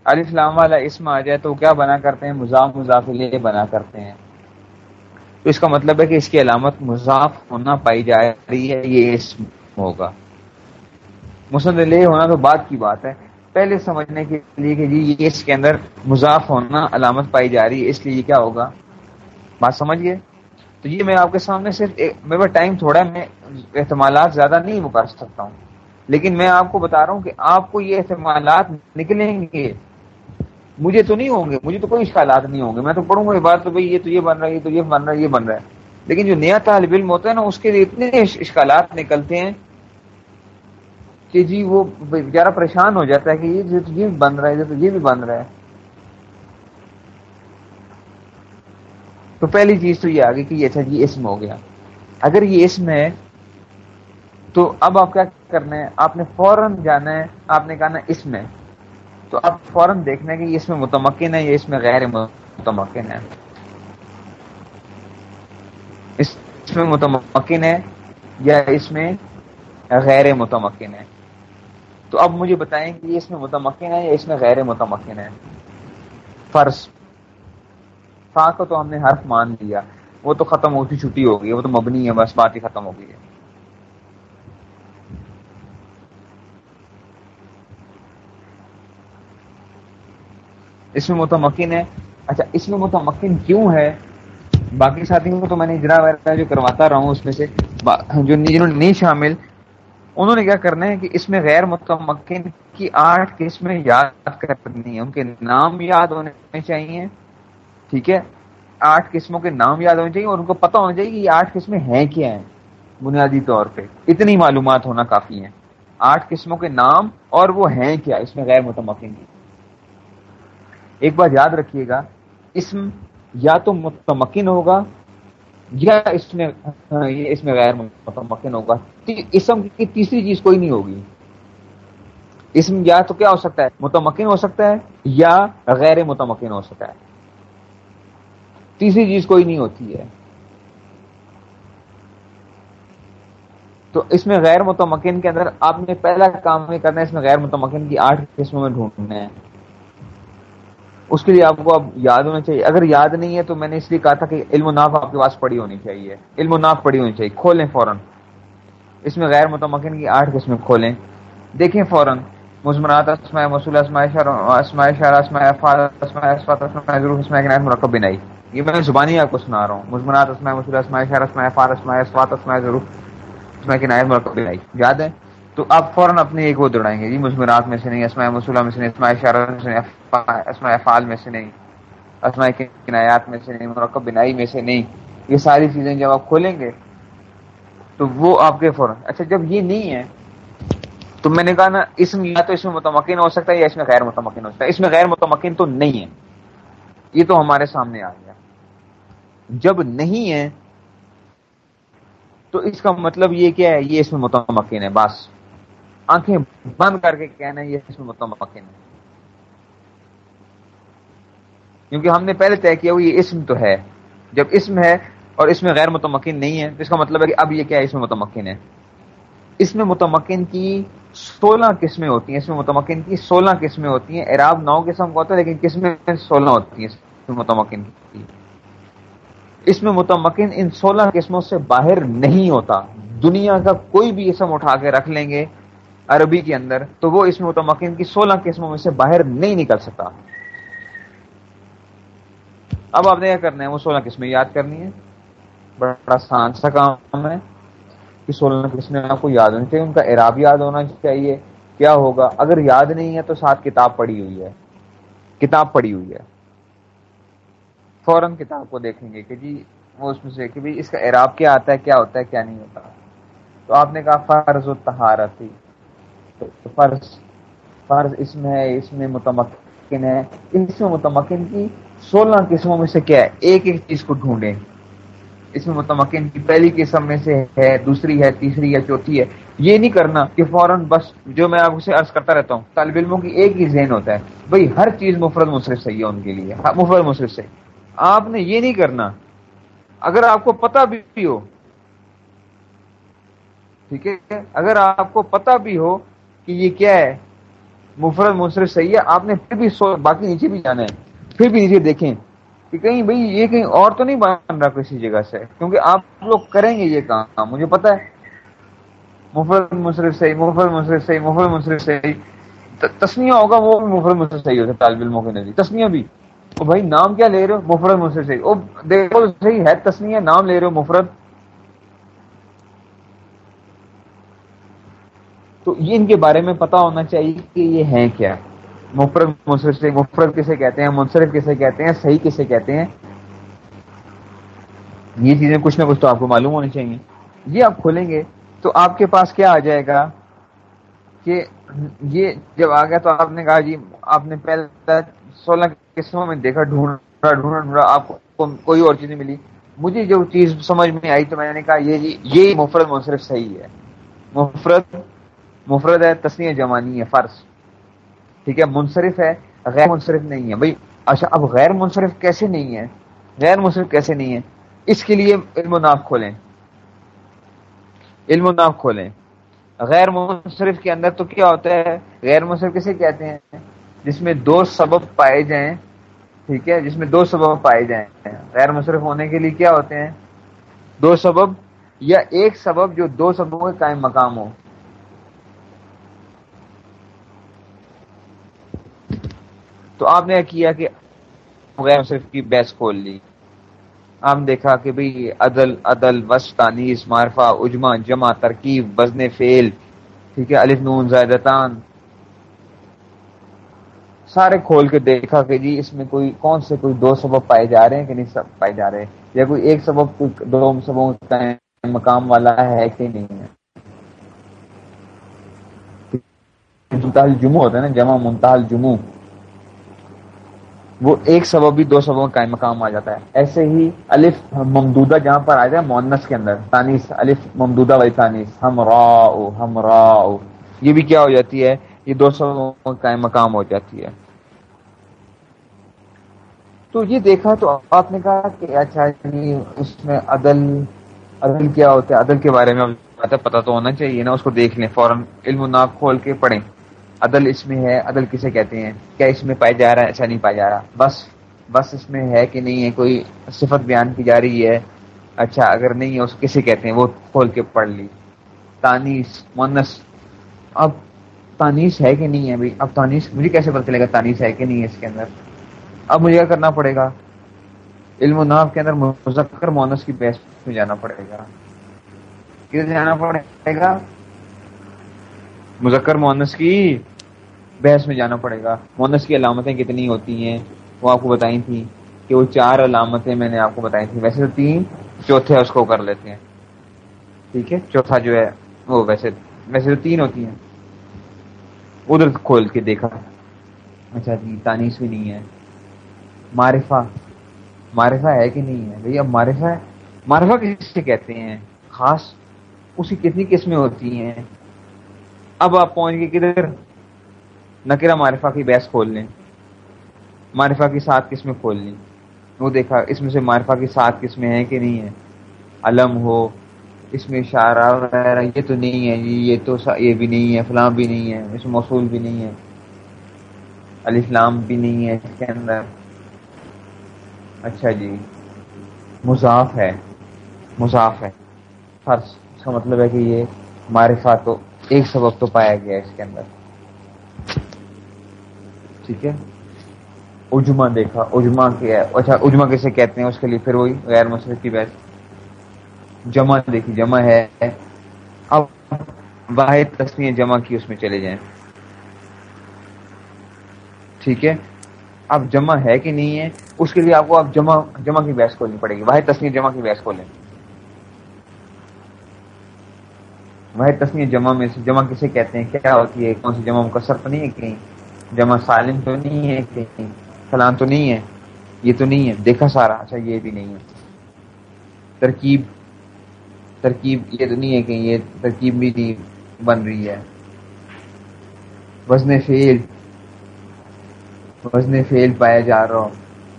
الفلام والا اسم آ جائے تو کیا بنا کرتے ہیں؟ مضاف مضافلے بنا کرتے ہیں۔ تو اس کا مطلب ہے کہ اس کی علامت مضاف ہونا پائی جا رہی ہے، یہ اسم ہوگا۔ مسند لے ہونا تو بعد کی بات ہے۔ پہلے سمجھنے کے لیے کہ جی یہ اس کے اندر مضاف ہونا علامت پائی جا رہی ہے، اس لیے کیا ہوگا؟ بات سمجھ گئے؟ تو یہ میں آپ کے سامنے صرف میرے پاس ٹائم تھوڑا میں احتمالات زیادہ نہیں وہ کر سکتا ہوں۔ لیکن میں آپ کو بتا رہا ہوں کہ آپ کو یہ احتمالات نکلیں گے۔ مجھے تو نہیں ہوں گے، مجھے تو کوئی اشکالات نہیں ہوں گے۔ میں تو پڑھوں گا یہ بات تو بھائی، یہ تو یہ بن رہا ہے، یہ تو یہ بن رہا ہے، یہ بن رہا ہے۔ لیکن جو نیا طالب علم ہوتا ہے نا، اس کے لیے اتنے اشکالات نکلتے ہیں کہ جی وہ بیچارہ پریشان ہو جاتا ہے کہ یہ جو یہ بن رہا ہے تو یہ بھی بن رہا ہے۔ تو پہلی چیز تو یہ آگے کہ یہ اچھا جی اسم ہو گیا۔ اگر یہ اسم ہے، تو اب آپ کیا کرنا ہے؟ آپ نے فوراً جانا ہے، آپ نے کہا نا اس میں تو آپ فوراً دیکھنا ہے کہ اس میں متمکن ہے یا اس میں غیر متمکن ہے۔ اس میں متمکن ہے یا اس میں غیر متمکن ہے۔ تو اب مجھے بتائیں کہ یہ اس میں متمکن ہے یا اس میں غیر متمکن ہے۔ فرض فا کو تو ہم نے حرف مان لیا۔ وہ تو ختم ہوتی چھٹی ہو گئی وہ تو مبنی ہے، بس بات ہی ختم ہو گئی ہے۔ اس میں متمکن ہے۔ اچھا اس میں متمکن کیوں ہے؟ باقی ساتھیوں کو تو میں نے اجرا وغیرہ جو کرواتا رہا ہوں، اس میں سے جو جنہوں نے نہیں شامل، انہوں نے کیا کرنا ہے کہ اس میں غیر متمکن کی آٹھ قسمیں یاد کرنی ہے ان کے نام یاد ہونے چاہیے۔ ٹھیک ہے؟ آٹھ قسموں کے نام یاد ہونے چاہیے اور ان کو پتا ہونا چاہیے کہ یہ آٹھ قسمیں ہیں کیا ہیں، بنیادی طور پہ۔ اتنی معلومات ہونا کافی ہیں۔ آٹھ قسموں کے نام اور وہ ہیں کیا، اس میں غیر متمکن کی ایک بات یاد رکھیے گا، اسم یا تو متمکن ہوگا یا اس میں ہاں، اس میں غیر متمکن ہوگا۔ اسم کی تیسری چیز کوئی نہیں ہوگی۔ اسم یا تو کیا ہو سکتا ہے؟ متمکن ہو سکتا ہے یا غیر متمکن ہو سکتا ہے۔ تیسری چیز کوئی نہیں ہوتی ہے۔ تو اس میں غیر متمکن کے اندر آپ نے پہلا کام نہیں کرنا ہے، اس میں غیر متمکن کی آٹھ قسموں میں ڈھونڈنے ہیں اس کے لیے آپ کو اب یاد ہونا چاہیے۔ اگر یاد نہیں ہے تو میں نے اس لیے کہا تھا کہ علم و ناف آپ کے پاس پڑی ہونی چاہیے۔ علم و ناف پڑی ہونی چاہیے۔ کھولیں فوراً۔ اس میں غیر متمکن کی آٹھ قسمیں کھولیں۔ دیکھیں فوراً۔ مزمنات اسماء مسول اسماء شر اسماء اسماء، افعال اسماء اسماء اسماء مرکب، بنائی۔ یہ میں زبانی آپ کو سنا رہا ہوں۔ مزمنات اسماء مسول اسماء شر اسماء افعال اسماء اسفات اسماء ظروف اسماء کنایت مرکب بنائی یاد ہے؟ تو آپ فوراً اپنے ایک وہ دوڑائیں گے۔ جی مزمنات میں سے نہیں، اسماء مسولہ میں سے نہیں، اسماء شر میں سے نہیں، اسماء افعال میں سے نہیں، اسماء کنایات میں سے نہیں، مرکب بنائی میں سے نہیں۔ یہ ساری چیزیں جب آپ کھولیں گے، تو وہ آپ کے فوراً۔ اچھا جب یہ نہیں ہے، تو میں نے کہا نا، اسم یا تو اس میں متمکن ہو سکتا ہے یا اس میں غیر متمکن ہو سکتا ہے۔ اس میں غیر متمکن تو نہیں ہے۔ یہ تو ہمارے سامنے آ گیا۔ جب نہیں ہے، تو اس کا مطلب یہ کیا ہے؟ یہ اس میں متمکن ہے، بس۔ آنکھیں بند کر کے کہنا ہے، یہ اس میں متمکن ہے۔ کیونکہ ہم نے پہلے طے کیا، وہ یہ اسم تو ہے۔ جب اسم ہے اور اس میں غیر متمکن نہیں ہے، تو اس کا مطلب ہے کہ اب یہ کیا ہے؟ اس میں متمکن ہے۔ اس میں متمکن کی سولہ قسمیں ہوتی ہیں۔ اس میں متمکن کی سولہ قسمیں ہوتی ہیں۔ عراب نو قسم کا ہوتا ہے، لیکن قسمیں سولہ ہوتی ہیں۔ متمکن کی۔ اس میں متمکن ان سولہ قسموں سے باہر نہیں ہوتا۔ دنیا کا کوئی بھی اسم اٹھا کے رکھ لیں گے عربی کے اندر، تو وہ اس میں متمکن کی سولہ قسموں میں سے باہر نہیں نکل سکتا۔ اب آپ نے کیا کرنا ہے، وہ سولہ قسمیں یاد کرنی ہے بڑا آسان سا کام ہے کہ سولہ قسمیں آپ کو یاد ہونی چاہیے، ان کا اعراب یاد ہونا چاہیے۔ کیا ہوگا؟ اگر یاد نہیں ہے تو ساتھ کتاب پڑھی ہوئی ہے۔ کتاب پڑھی ہوئی ہے۔ فوراً کتاب کو دیکھیں گے کہ جی وہ اس میں سے کہ بھائی اس کا اعراب کیا آتا ہے، کیا ہوتا ہے، کیا نہیں ہوتا۔ تو آپ نے کہا فرض و تہارت فرض فرض اس میں ہے، اس میں متمکن ہے۔ اس میں متمکن کی سولہ قسموں میں سے کیا ہے؟ ایک ایک چیز کو ڈھونڈیں۔ اس میں متمکن کی پہلی قسم میں سے ہے، دوسری ہے، تیسری ہے چوتھی ہے۔ یہ نہیں کرنا کہ فوراً بس جو میں آپ سے عرض کرتا رہتا ہوں، طالب علموں کی ایک ہی ذہن ہوتا ہے۔ بھائی ہر چیز مفرد مصرف صحیح ہے ان کے لیے۔ ہاں، مفرد مصرف صحیح۔ آپ نے یہ نہیں کرنا۔ اگر آپ کو پتا بھی ہو، ٹھیک ہے، اگر آپ کو پتا بھی ہو کہ یہ کیا ہے، مفرد مصرف صحیح ہے آپ نے پھر بھی سو باقی نیچے بھی جانا ہے، پھر بھی نیچے دیکھیں کہ کہیں بھائی یہ کہیں اور تو نہیں بن رہا کسی جگہ سے، کیونکہ آپ لوگ کریں گے یہ کام، مجھے پتا ہے۔ مفرد مصرف صحیح مفرد مصرف صحیح مفرد مصرف صحیح تسمیہ ہوگا وہ بھی مفرد مصرف صحیح ہوتا ہے، طالب علموں کے نزدیک تسمیہ بھی۔ وہ بھائی نام کیا لے رہے ہو؟ مفرد مصرف صحیح وہ دیکھو، صحیح ہے تسمیہ نام لے رہے ہو، مفرد۔ تو یہ ان کے بارے میں پتا ہونا چاہیے کہ یہ ہیں کیا۔ مفرد منصرف سے، مفرد کسے کہتے ہیں، منصرف کسے کہتے ہیں، صحیح کسے کہتے ہیں؟ یہ چیزیں کچھ نہ کچھ تو آپ کو معلوم ہونی چاہیے۔ یہ آپ کھولیں گے تو آپ کے پاس کیا آ جائے گا کہ یہ جب آ گیا تو آپ نے کہا جی آپ نے پہلے سولہ قسموں میں دیکھا، ڈھونڈا ڈھونڈا ڈھونڈا، آپ کو کوئی اور چیز نہیں ملی۔ مجھے جو چیز سمجھ میں آئی تو میں نے کہا، یہ جی یہ مفرد منصرف صحیح ہے۔ مفرد مفرد ہے تسنی جمانی ہے، فرض۔ ٹھیک ہے، منصرف ہے، غیر منصرف نہیں ہے۔ بھائی اچھا اب غیر منصرف کیسے نہیں ہے؟ غیر منصرف کیسے نہیں ہے؟ اس کے لیے علم و ناف کھولیں۔ علم و ناف کھولیں۔ غیر منصرف کے اندر تو کیا ہوتا ہے؟ غیر منصرف کسے کہتے ہیں؟ جس میں دو سبب پائے جائیں، ٹھیک ہے؟ جس میں دو سبب پائے جائیں۔ غیر منصرف ہونے کے لیے کیا ہوتے ہیں؟ دو سبب یا ایک سبب جو دو سببوں کے قائم مقام ہو۔ تو آپ نے کیا کہ غیر صرف کی بیس کھول لی۔ آپ نے دیکھا کہ بھئی عدل عدل وش تانیس معرفہ اجما جمع، ترکیب، وزن فیل ٹھیک ہے؟ الف، نون، زائدتان سارے کھول کے دیکھا کہ جی اس میں کوئی کون سے کوئی دو سبب پائے جا رہے ہیں کہ نہیں سب پائے جا رہے ہیں؟ یا کوئی ایک سبب کوئی دو سبب مقام والا ہے کہ نہیں ہے؟ منتحل جموں ہوتا ہے نا، جمع منتحل جموں وہ ایک سبب بھی دو سببوں کا مقام آ جاتا ہے۔ ایسے ہی الف ممدودہ جہاں پر آ جائے مونس کے اندر تانیس الف ممدودہ والی تانیس ہم راؤ ہم راؤ۔ یہ بھی کیا ہو جاتی ہے؟ یہ دو سببوں کا مقام ہو جاتی ہے۔ تو یہ دیکھا تو آپ نے کہا کہ اچھا جی، اس میں عدل عدل کیا ہوتا ہے؟ عدل کے بارے میں پتا تو ہونا چاہیے نا، اس کو دیکھ لیں، فوراً علم ناک کھول کے پڑھیں۔ عدل اس میں ہے، عدل کسے کہتے ہیں؟ کیا اس میں پایا جا رہا ہے؟ ایسا نہیں پایا جا رہا۔ بس بس اس میں ہے کہ نہیں ہے، کوئی صفت بیان کی جا رہی ہے۔ اچھا اگر نہیں ہے، اس کسے کہتے ہیں؟ وہ کھول کے پڑھ لی۔ تانیس مونس اب تانیس ہے کہ نہیں ہے بھائی؟ اب تانیس مجھے کیسے پتا چلے گا تانیس ہے کہ نہیں ہے اس کے اندر؟ اب مجھے کیا کرنا پڑے گا؟ علم و ناف کے اندر مذکر مونس کی بحث میں جانا پڑے گا۔ کدھر جانا پڑے گا؟ مذکر مونس کی بحث میں جانا پڑے گا۔ مونس کی علامتیں کتنی ہوتی ہیں؟ وہ آپ کو بتائی تھی کہ وہ چار علامتیں میں نے آپ کو بتائی تھی ویسے تو تین چوتھے اس کو کر لیتے ہیں۔ ٹھیک ہے؟ چوتھا جو ہے وہ ویسے ویسے تو تین ہوتی ہیں۔ ادھر کھول کے دیکھا۔ اچھا جی تانیس بھی نہیں ہے۔ معرفہ معرفہ ہے کہ نہیں ہے؟ بھائی اب معرفہ ہے معرفہ کس سے کہتے ہیں؟ خاص اس کی کتنی قسمیں ہوتی ہیں؟ اب آپ پہنچ گئے کدھر؟ نکرا معرفہ کی بحث کھول لیں۔ معرفہ کی سات قسمیں کھول لیں۔ وہ دیکھا، اس میں سے معرفہ کی سات قسمیں ہیں کہ نہیں ہے علم ہو، اس میں اشارہ وغیرہ، یہ تو نہیں ہے، یہ تو یہ بھی نہیں ہے، فلاں بھی نہیں ہے، اس میں موصول بھی نہیں ہے۔ الاسلام بھی نہیں ہے اس کے اندر۔ اچھا جی۔ مضاف ہے۔ مضاف ہے۔ فرض۔ اس کا مطلب ہے کہ یہ معرفہ تو ایک سبب تو پایا گیا اس کے اندر۔ ٹھیک ہے۔ اجما دیکھا۔ اجما کیا اچھا اجما کیسے کہتے ہیں؟ اس کے لیے پھر وہی غیر مصرف کی بحث۔ جمع دیکھی۔ جمع ہے۔ اب واحد تصویر جمع کی اس میں چلے جائیں۔ ٹھیک ہے۔ اب جمع ہے کہ نہیں ہے، اس کے لیے آپ کو اب جمع جمع کی بحث کھولنی پڑے گی۔ واحد تصویر جمع کی بحث کھولیں۔ واحد تصویر جمع میں سے، جمع کسے کہتے ہیں؟ کیا ہوتی ہے؟ کون سی جمع مکسر تو نہیں ہے کہیں؟ جمع سالم تو نہیں ہے کہیں؟ فلان تو نہیں ہے؟ یہ تو نہیں ہے۔ دیکھا سارا۔ اچھا یہ بھی نہیں ہے۔ ترکیب ترکیب یہ تو نہیں ہے کہ یہ ترکیب بھی نہیں بن رہی ہے۔ وزن فیل وزن فیل پایا جا رہا ہو۔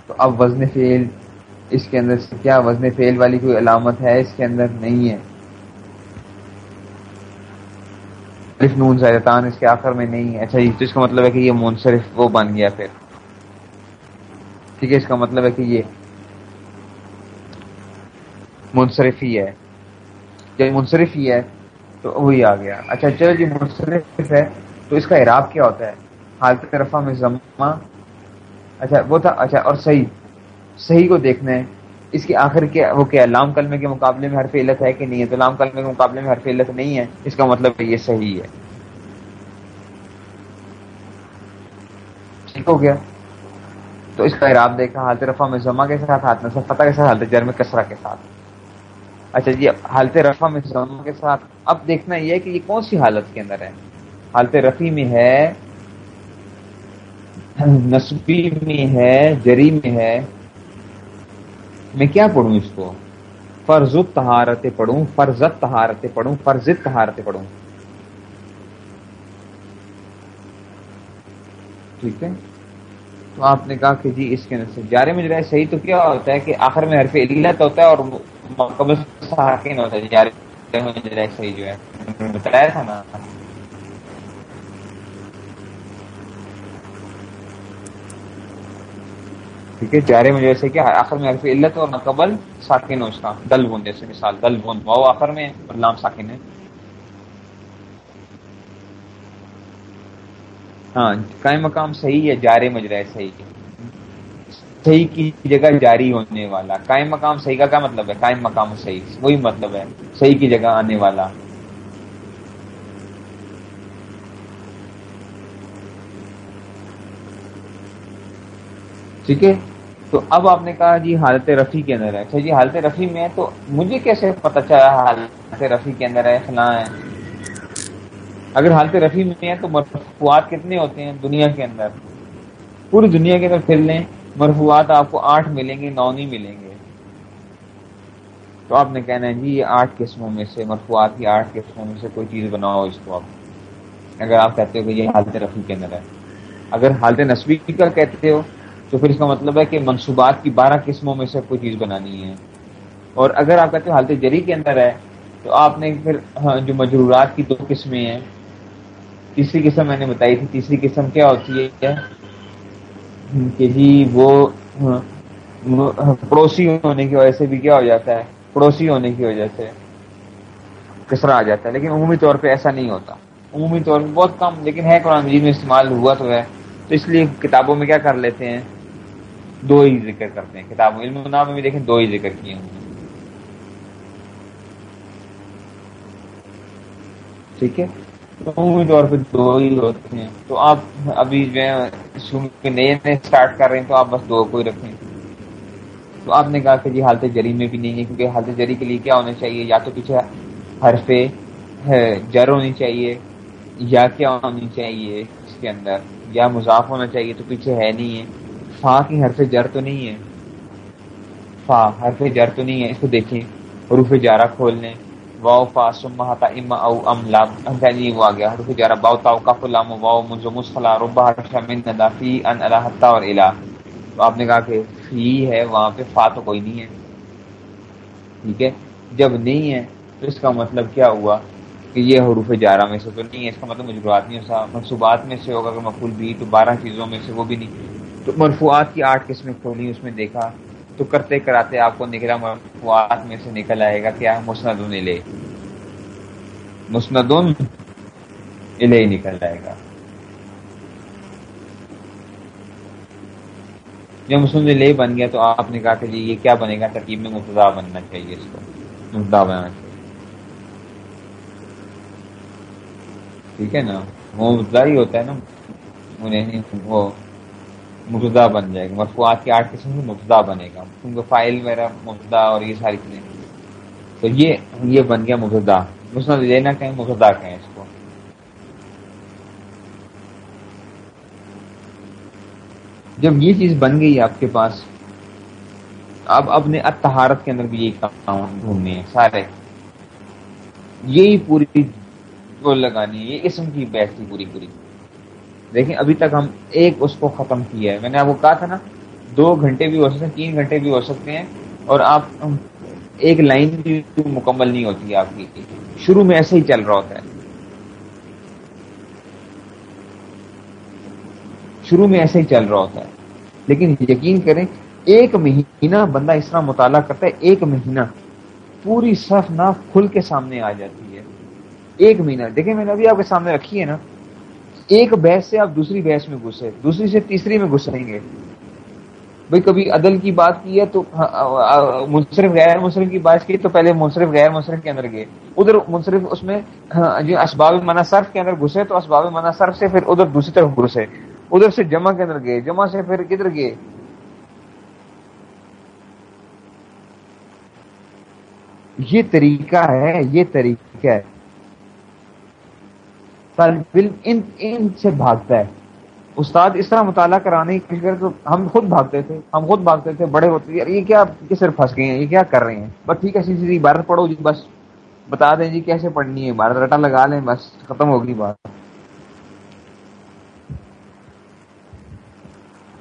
تو اب وزن فیل اس کے اندر سے کیا؟ وزن فیل والی کوئی علامت ہے اس کے اندر؟ نہیں ہے۔ نون زیدان اس کے آخر میں نہیں ہے۔ اچھا جی، تو اس کا مطلب ہے کہ یہ منصرف وہ بن گیا پھر۔ ٹھیک ہے، اس کا مطلب ہے کہ یہ منصرف ہی ہے۔ جب منصرف ہی ہے تو وہی آ گیا۔ اچھا چلو جی منصرف ہے تو اس کا اعراب کیا ہوتا ہے؟ حالت رفع میں ضمہ اچھا وہ تھا اچھا اور صحیح صحیح کو دیکھنا ہے۔ اس کے آخر کیا وہ کیا، لام کلمے کے مقابلے میں حرف علت ہے کہ نہیں ہے؟ تو لام کلمے کے مقابلے میں حرف علت نہیں ہے، اس کا مطلب یہ صحیح ہے۔ ٹھیک ہو گیا۔ تو اس کا اراب دیکھا، حالت رفع میں زما کے ساتھ، حالت نصف فتح کے ساتھ، حالت جر میں کسرا کے ساتھ۔ اچھا جی حالت رفع میں زما کے ساتھ۔ اب دیکھنا یہ ہے کہ یہ کون سی حالت کے اندر ہے؟ حالت رفی میں ہے نصبی میں ہے، جری میں ہے۔ میں کیا پڑھوں اس کو؟ فرض تہارتیں پڑھوں، فرضت تہارتیں پڑھوں، فرضت تہارتیں پڑھوں۔ ٹھیک ہے؟ تو آپ نے کہا کہ جی اس کے نصر جارے میں جو ہے، صحیح تو کیا ہوتا ہے کہ آخر میں حرف علت ہوتا ہے اور مقبل ساکن ہوتا ہے، جارے میں جو ہے، صحیح جو ہے۔ بتایا تھا نا؟ ٹھیک ہے؟ جارے میں جیسے کہ آخر میں حرف علت اور مقبل ساکن ہو اس کا۔ دل بون جیسے مثال، دل بون۔ وہ آخر میں لام ساکن ہے۔ ہاں قائم مقام صحیح ہے، جارے مجرا ہے صحیح۔ صحیح کی جگہ جاری ہونے والا۔ قائم مقام صحیح کا کیا مطلب ہے؟ قائم مقام صحیح، وہی مطلب ہے۔ صحیح کی جگہ آنے والا۔ ٹھیک ہے؟ تو اب آپ نے کہا جی حالت رفیع کے اندر ہے۔ اچھا جی حالت رفیع میں ہے تو مجھے کیسے پتہ چلا حالت رفیع کے اندر ہے، فلاں ہے؟ اگر حالت رفیع میں ہے تو مرفوعات کتنے ہوتے ہیں دنیا کے اندر؟ پوری دنیا کے اندر پھر لیں، مرفوعات آپ کو آٹھ ملیں گے، نو نہیں ملیں گے۔ تو آپ نے کہنا ہے جی یہ آٹھ قسموں میں سے، مرفوعات کی آٹھ قسموں میں سے کوئی چیز بناؤ اس کو آپ۔ اگر آپ کہتے ہو کہ یہ حالت رفیع کے اندر ہے۔ اگر حالت نصبی کا کہتے ہو تو پھر اس کا مطلب ہے کہ منصوبات کی بارہ قسموں میں سے کوئی چیز بنانی ہے۔ اور اگر آپ کہتے ہو حالت جری کے اندر ہے تو آپ نے پھر ہاں، جو مجرورات کی دو قسمیں ہیں تیسری قسم میں نے بتائی تھی تیسری قسم کیا ہوتی ہے؟ کہ جی وہ ہاں، پڑوسی ہونے کی وجہ سے بھی کیا ہو جاتا ہے؟ پڑوسی ہونے کی وجہ سے کسرا آ جاتا ہے۔ لیکن عمومی طور پہ ایسا نہیں ہوتا۔ عمومی طور پہ بہت کم لیکن ہے قرآن مجید میں استعمال ہوا تو ہے۔ تو اس لیے کتابوں میں کیا کر لیتے ہیں؟ دو ہی ذکر کرتے ہیں کتابوں علم نام میں بھی دیکھیں دو ہی ذکر کیے ہیں ٹھیک ہے؟ عمومی طور پہ دو ہی ہوتے ہیں۔ تو آپ ابھی جو ہے نئے نئے اسٹارٹ کر رہے ہیں، تو آپ بس دو کو ہی رکھیں۔ تو آپ نے کہا کہ جی حالت جری میں بھی نہیں ہے، کیونکہ حالت جری کے لیے کیا ہونا چاہیے؟ یا تو پیچھے حرف جر ہونی چاہیے، یا کیا ہونی چاہیے اس کے اندر؟ یا مضاف ہونا چاہیے، تو پیچھے ہے نہیں ہے۔ فا کی حرف جر تو نہیں ہے۔ فا حرف جر تو نہیں ہے، اس کو دیکھیں۔ حروف جارہ کھول لیں واؤ فا سما تا، ام، او، ام، لام۔ جی وہ آ گیا۔ حروف جارہ، باؤ، تاؤ کف لام واؤ منزو مسخلا ربا شمن ندافی ان، الہ اور الہ۔ تو آپ نے کہا کہ فی ہے، وہاں پہ فا تو کوئی نہیں ہے۔ ٹھیک ہے؟ جب نہیں ہے، تو اس کا مطلب کیا ہوا؟ کہ یہ حروف جارہ میں سے تو نہیں ہے۔ اس کا مطلب مجبورات نہیں ہوتا منصوبات میں سے ہوگا کہ مقبول بھی تو بارہ چیزوں میں سے وہ بھی نہیں۔ تو مرفوعات کی آٹھ قسمیں کھولی، اس میں دیکھا۔ تو کرتے کراتے آپ کو نکلا مرفوعات میں سے نکل آئے گا کیا مسند لے۔ مسند ہی نکل جائے گا۔ جب مسند لے بن گیا تو آپ نے کہا کہ جی یہ کیا بنے گا؟ ترکیب میں مبتدا بننا چاہیے اس کو۔ مبتدا بنانا چاہیے۔ ٹھیک ہے نا؟ وہ مبتدا ہی ہوتا ہے نا۔ انہیں وہ مبتدا بن جائے گا مرفوعات کی آٹھ قسم سے مبتدا بنے گا۔ کیونکہ فائل میرا مبتدا اور یہ ساری چیزیں تو یہ یہ بن گیا مبتدا۔ مسند لینا کہیں، مبتدا کہیں اس کو۔ جب یہ چیز بن گئی آپ کے پاس اب اپنے اتہارت کے اندر بھی یہی کام ڈھونڈنے ہیں، سارے۔ یہی پوری وہ لگانی ہے، یہ اسم کی بحث تھی پوری پوری۔ دیکھیں، ابھی تک ہم ایک اس کو ختم کیا ہے۔ میں نے آپ کو کہا تھا نا، دو گھنٹے بھی ہو سکتے ہیں، تین گھنٹے بھی ہو سکتے ہیں، اور آپ ایک لائن بھی مکمل نہیں ہوتی ہے آپ کی۔ شروع میں ایسے ہی چل رہا ہوتا ہے۔ شروع میں ایسے ہی چل رہا ہوتا ہے۔ لیکن یقین کریں، ایک مہینہ بندہ اس طرح مطالعہ کرتا ہے، ایک مہینہ پوری صف نہ کھل کے سامنے آ جاتی ہے۔ ایک مہینہ۔ دیکھیں، میں نے ابھی آپ کے سامنے رکھی ہے نا ایک بحث سے آپ دوسری بحث میں گھسے، دوسری سے تیسری میں گھسیں گے۔ بھائی، کبھی عدل کی بات کی ہے تو ہاں، منصرف، غیر منصرف کی بات کی تو پہلے منصرف، غیر منصرف کے اندر گئے۔ ادھر منصرف اس میں ہاں، جو اسباب منع صرف کے اندر گھسے تو اسباب منع صرف سے پھر ادھر دوسری طرف گھسے۔ ادھر سے جمع کے اندر گئے، جمع سے پھر کدھر گئے؟ یہ طریقہ ہے، یہ طریقہ ہے۔ طالب علم ان ان سے بھاگتا ہے۔ استاد اس طرح مطالعہ کرانے کی تو ہم خود بھاگتے تھے، ہم خود بھاگتے تھے، بڑے ہوتے یار یہ کیا کس پھنس گئے ہیں، یہ کیا کر رہے ہیں؟ بس ٹھیک ہے سیدھی عبارت پڑھو جی بس بتا دیں جی کیسے پڑھنی ہے، عبارت رٹا لگا لیں، بس ختم ہوگی بات۔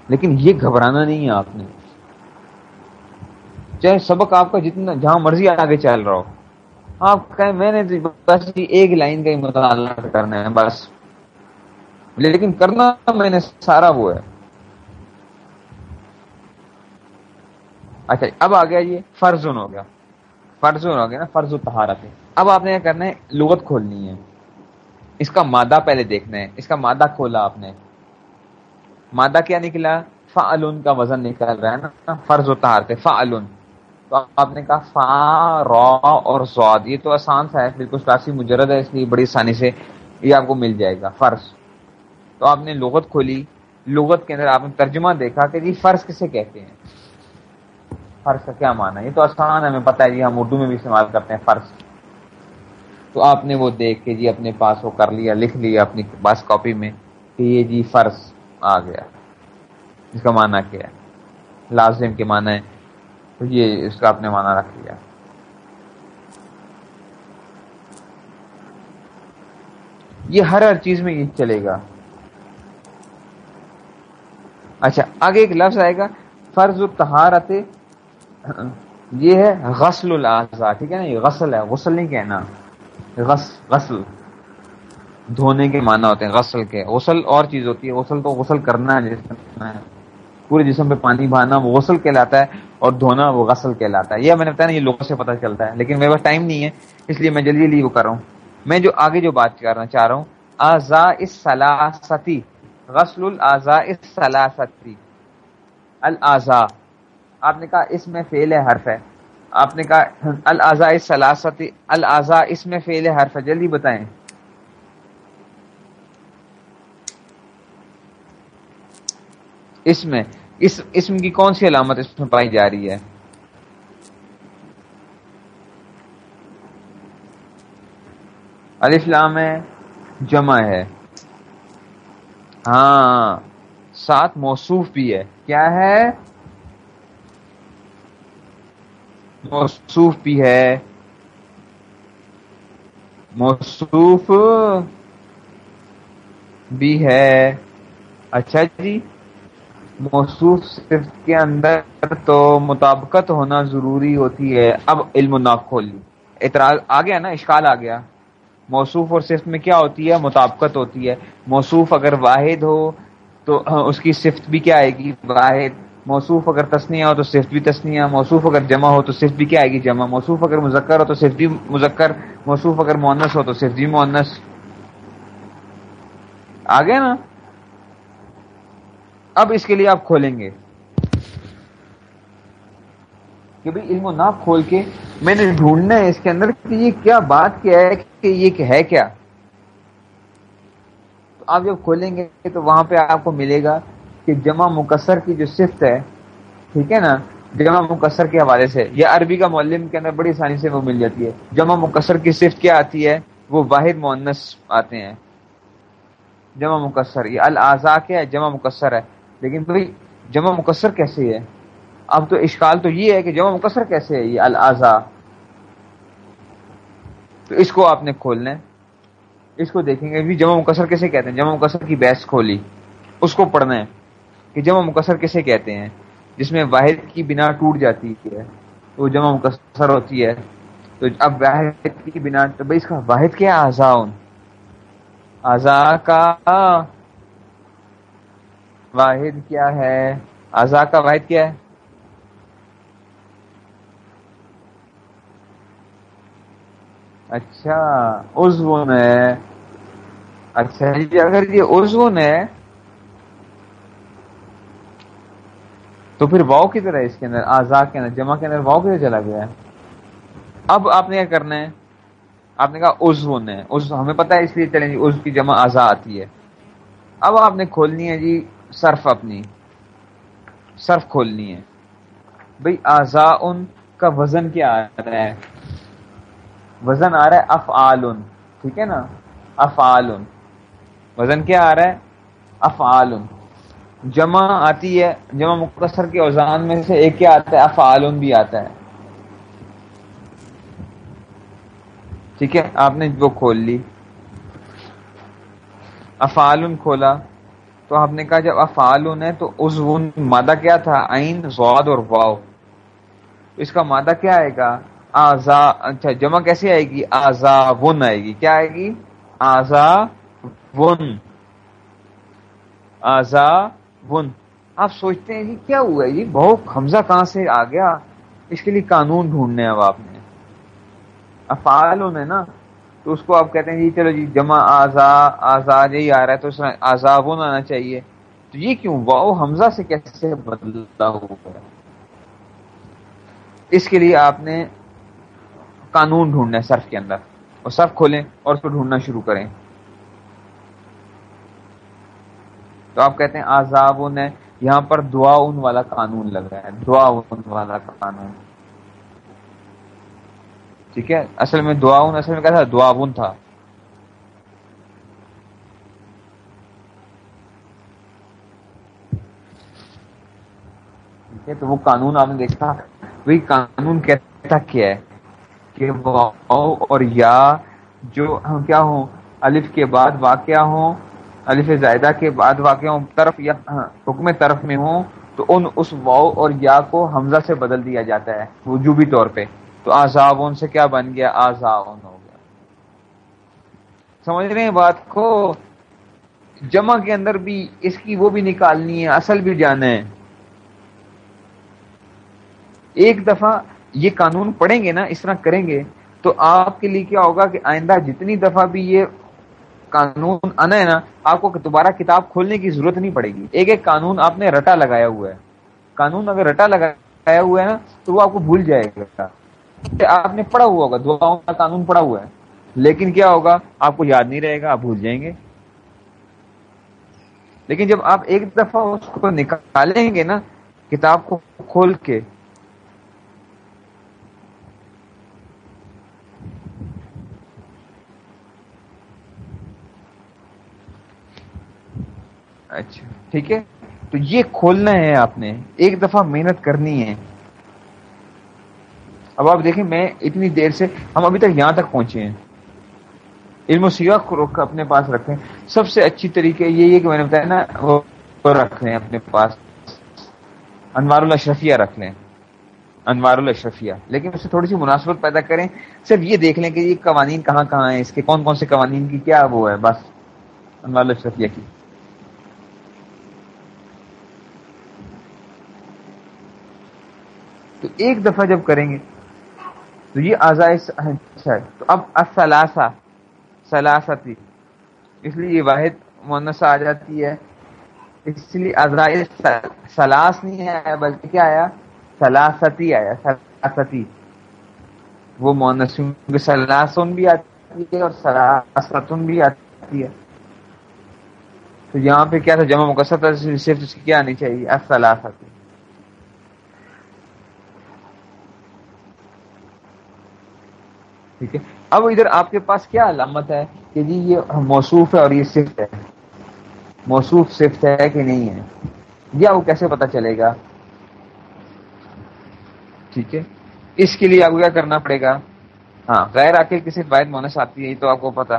لیکن یہ گھبرانا نہیں ہے آپ نے۔ چاہے سبق آپ کا جتنا، جہاں مرضی آگے چل رہا ہو۔ آپ کہیں میں نے بس ایک لائن کا ہی مطالعہ کرنا ہے، بس۔ لیکن کرنا میں نے سارا وہ ہے۔ اچھا اب آ گیا یہ فرضن ہو گیا۔ فرض ہو گیا نا، فرض و تہارت اب آپ نے کیا کرنا ہے؟ لغت کھولنی ہے۔ اس کا مادہ پہلے دیکھنا ہے۔ اس کا مادہ کھولا آپ نے۔ مادہ کیا نکلا؟ فعلن کا وزن نکل رہا ہے نا۔ فرض و تہارت فعلن تو آپ نے کہا فا، را اور زواد یہ تو آسان سا ہے، بالکل کلاسی مجرد ہے، اس لیے بڑی آسانی سے یہ آپ کو مل جائے گا، فرض۔ تو آپ نے لغت کھولی، لغت کے اندر آپ نے ترجمہ دیکھا کہ جی فرض کسے کہتے ہیں؟ فرض کا کیا مانا یہ تو آسان ہے، ہمیں پتا ہے جی ہم اردو میں بھی استعمال کرتے ہیں فرض۔ تو آپ نے وہ دیکھ کے جی اپنے پاس وہ کر لیا، لکھ لیا اپنی پاس کاپی میں کہ یہ جی فرض آ گیا۔ اس کا مانا کیا ہے؟ لازم کے معنی ہے۔ تو یہ اس کا اپنے معنی رکھ لیا۔ یہ ہر ہر چیز میں یہ چلے گا۔ اچھا آگے ایک لفظ آئے گا، فرض التہارت یہ ہے غسل الاعضاء، ٹھیک ہے نا؟ یہ غسل ہے، غسل نہیں کہنا۔ غسل۔ دھونے کے معنی ہوتے ہیں، غسل کے۔ غسل اور چیز ہوتی ہے، غسل تو غسل کرنا ہے، جس پورے جسم پہ پانی بہانا، وہ غسل کہلاتا ہے اور دھونا وہ غسل کہلاتا ہے۔ یہ میں نے بتایا نا، یہ لوگوں سے پتہ چلتا ہے، لیکن میرے پاس ٹائم نہیں ہے، اس لیے میں جلدی جلدی وہ کر رہا ہوں۔ میں جو آگے جو بات کرنا چاہ رہا ہوں آزا سلاستی غسل الزا سلاستی الزا آپ نے کہا اس میں فیل حرف ہے۔ آپ نے کہا الزا سلاستی الزا اس میں فیل حرف ہے۔ جلدی بتائیں۔ اس میں۔ اس اسم کی کون سی علامت اس میں پائی جا رہی ہے؟ الفلام ہے، جمع ہے۔ ہاں ساتھ موصوف بھی ہے۔ کیا ہے؟ موصوف بھی ہے۔ موصوف بھی ہے۔ اچھا جی۔ موصوف صفت کے اندر تو مطابقت ہونا ضروری ہوتی ہے۔ اب علم ناف کھول۔ لی اعتراض آ گیا نا، اشکال آ گیا۔ موصوف اور صفت میں کیا ہوتی ہے؟ مطابقت ہوتی ہے۔ موصوف اگر واحد ہو تو اس کی صفت بھی کیا آئے گی؟ واحد۔ موصوف اگر تسنیہ ہو تو صفت بھی تسنیہ موصوف اگر جمع ہو تو صفت بھی کیا آئے گی؟ جمع۔ موصوف اگر مذکر ہو تو صرف بھی مذکر۔ موصوف اگر مونس ہو تو صرف بھی مونس آگے نا؟ اب اس کے لیے آپ کھولیں گے کہ بھائی علم و ناپ کھول کے میں نے ڈھونڈنا ہے اس کے اندر کہ یہ کیا بات کیا ہے کہ یہ ہے کیا؟ تو آپ جب کھولیں گے تو وہاں پہ آپ کو ملے گا کہ جمع مکسر کی جو صفت ہے، ٹھیک ہے نا؟ جمع مکسر کے حوالے سے، یا عربی کا معلم کے اندر بڑی آسانی سے وہ مل جاتی ہے۔ جمع مکسر کی صفت کیا آتی ہے؟ وہ واحد مونس آتے ہیں۔ جمع مکسر، یہ الزا کیا ہے؟ جمع مکسر ہے۔ لیکن بھائی جمع مکسر کیسے ہے؟ اب تو اشکال تو یہ ہے کہ جمع مکسر کیسے ہے یہ الزا تو اس کو آپ نے کھولنا ہے۔ اس کو دیکھیں گے بھی جمع مکسر کیسے کہتے ہیں؟ جمع مکسر کی بحث کھولی۔ اس کو پڑھنا ہے کہ جمع مکسر کیسے کہتے ہیں؟ جس میں واحد کی بنا ٹوٹ جاتی ہے تو جمع مکسر ہوتی ہے۔ تو اب واحد کی بنا تو بھائی اس کا واحد کیا آزا آزا کا واحد کیا ہے؟ آزا کا واحد کیا ہے؟ اچھا ازون ہے اچھا جی اگر یہ ازون ہے تو پھر واؤ کی طرح اس کے اندر، آزاد کے اندر، جمع کے اندر واؤ کدھر چلا گیا؟ ہے اب آپ نے کیا کرنا ہے؟ آپ نے کہا ازون ہے ہمیں پتا ہے اس لیے چلیں جی عز کی جمع آزا آتی ہے۔ اب آپ نے کھولنی ہے جی صرف اپنی، صرف کھولنی ہے۔ بھائی آزا ان کا وزن کیا آ رہا ہے؟ وزن آ رہا ہے افعال ٹھیک ہے نا؟ افعال وزن کیا آ رہا ہے؟ افعال جمع آتی ہے، جمع مختصر کے اوزان میں سے ایک کیا آتا ہے؟ افعال بھی آتا ہے۔ ٹھیک ہے، آپ نے وہ کھول لی۔ افعال کھولا۔ تو آپ نے کہا جب افعال ہے تو اس مادہ کیا تھا؟ عین زواد اور واؤ اس کا مادہ کیا آئے گا؟ آزا اچھا جمع کیسے آئے گی؟ آزا ون آئے گی۔ کیا آئے گی؟ آزا ون آزا ون آپ سوچتے ہیں جی کیا ہوا؟ جی بہت حمزہ کہاں سے آ گیا؟ اس کے لیے قانون ڈھونڈنے اب آپ نے۔ افعال نے نا؟ تو اس کو آپ کہتے ہیں جی چلو جی جمع آزا آزا یہی آ رہا ہے تو اس میں آزاون آنا چاہیے۔ تو یہ کیوں؟ واؤ حمزہ سے کیسے بدلتا ہوا؟ اس کے لیے آپ نے قانون ڈھونڈنا ہے صرف کے اندر۔ اور صرف کھولیں اور اس کو ڈھونڈنا شروع کریں۔ تو آپ کہتے ہیں آزاب نے، یہاں پر دعا ان والا قانون لگ رہا ہے۔ دعا ان والا قانون۔ ٹھیک ہے؟ اصل میں دعا ان اصل میں کیا تھا دعاون تھا۔ ٹھیک ہے؟ تو وہ قانون آپ نے دیکھا۔ وہی قانون کہتا کیا ہے کہ واؤ اور یا جو ہم کیا ہوں، الف کے بعد واقعہ ہوں، الف زائدہ کے بعد واقع ہوں، طرف یا ہاں، حکم طرف میں ہوں، تو ان اس واؤ اور یا کو حمزہ سے بدل دیا جاتا ہے، وجوبی طور پہ۔ تو آزاون سے کیا بن گیا؟ آزاون ہو گیا۔ سمجھ رہے ہیں بات کو؟ جمع کے اندر بھی اس کی وہ بھی نکالنی ہے، اصل بھی جانا ہے۔ ایک دفعہ یہ قانون پڑھیں گے نا، اس طرح کریں گے، تو آپ کے لیے کیا ہوگا کہ آئندہ جتنی دفعہ بھی یہ قانون آنا ہے نا، آپ کو دوبارہ کتاب کھولنے کی ضرورت نہیں پڑے گی۔ ایک ایک قانون آپ نے رٹا لگایا ہوا ہے۔ قانون اگر رٹا لگایا ہوا ہے نا، تو وہ آپ کو بھول جائے گا۔ آپ نے پڑھا ہوا ہوگا، دعاؤں کا قانون پڑھا ہوا ہے۔ لیکن کیا ہوگا؟ آپ کو یاد نہیں رہے گا، آپ بھول جائیں گے۔ لیکن جب آپ ایک دفعہ اس کو نکالیں گے نا، کتاب کو کھول کے اچھا ٹھیک ہے؟ تو یہ کھولنا ہے آپ نے۔ ایک دفعہ محنت کرنی ہے۔ اب آپ دیکھیں، میں اتنی دیر سے، ہم ابھی تک یہاں تک پہنچے ہیں۔ علم و سیاح کو اپنے پاس رکھیں۔ سب سے اچھی طریقے یہ ہے کہ میں نے بتایا نا، وہ رکھ لیں اپنے پاس۔ انوار الاشرفیہ رکھ لیں۔ انوار الاشرفیہ لیکن اس سے تھوڑی سی مناسبت پیدا کریں۔ صرف یہ دیکھ لیں کہ یہ قوانین کہاں کہاں ہیں، اس کے کون کون سے قوانین کی کیا وہ ہے، بس۔ انوار الاشرفیہ کی۔ تو ایک دفعہ جب کریں گے تو یہ آزائش اچھا ہے۔ تو اب اصلاسا سلاستی اس لیے یہ واحد مونسا آ جاتی ہے۔ اس لیے ازرائل سلاس نہیں آیا بلکہ کیا آیا؟ سلاستی آیا سلاستی وہ مونس سلاسن بھی آتی ہے اور سلاستن بھی آتی ہے۔ تو یہاں پہ کیا تھا؟ جمع مقصد صرف اس کی کیا آنی چاہیے؟ اصلاستی ٹھیک ہے؟ اب ادھر آپ کے پاس کیا علامت ہے کہ جی یہ موصوف ہے اور یہ صفت ہے؟ موصوف صفت ہے کہ نہیں ہے؟ یا وہ کیسے پتا چلے گا؟ ٹھیک ہے؟ اس کے لیے آپ کو کیا کرنا پڑے گا؟ ہاں غیر آ کے کسی واحد مونس آتی ہے تو آپ کو پتا۔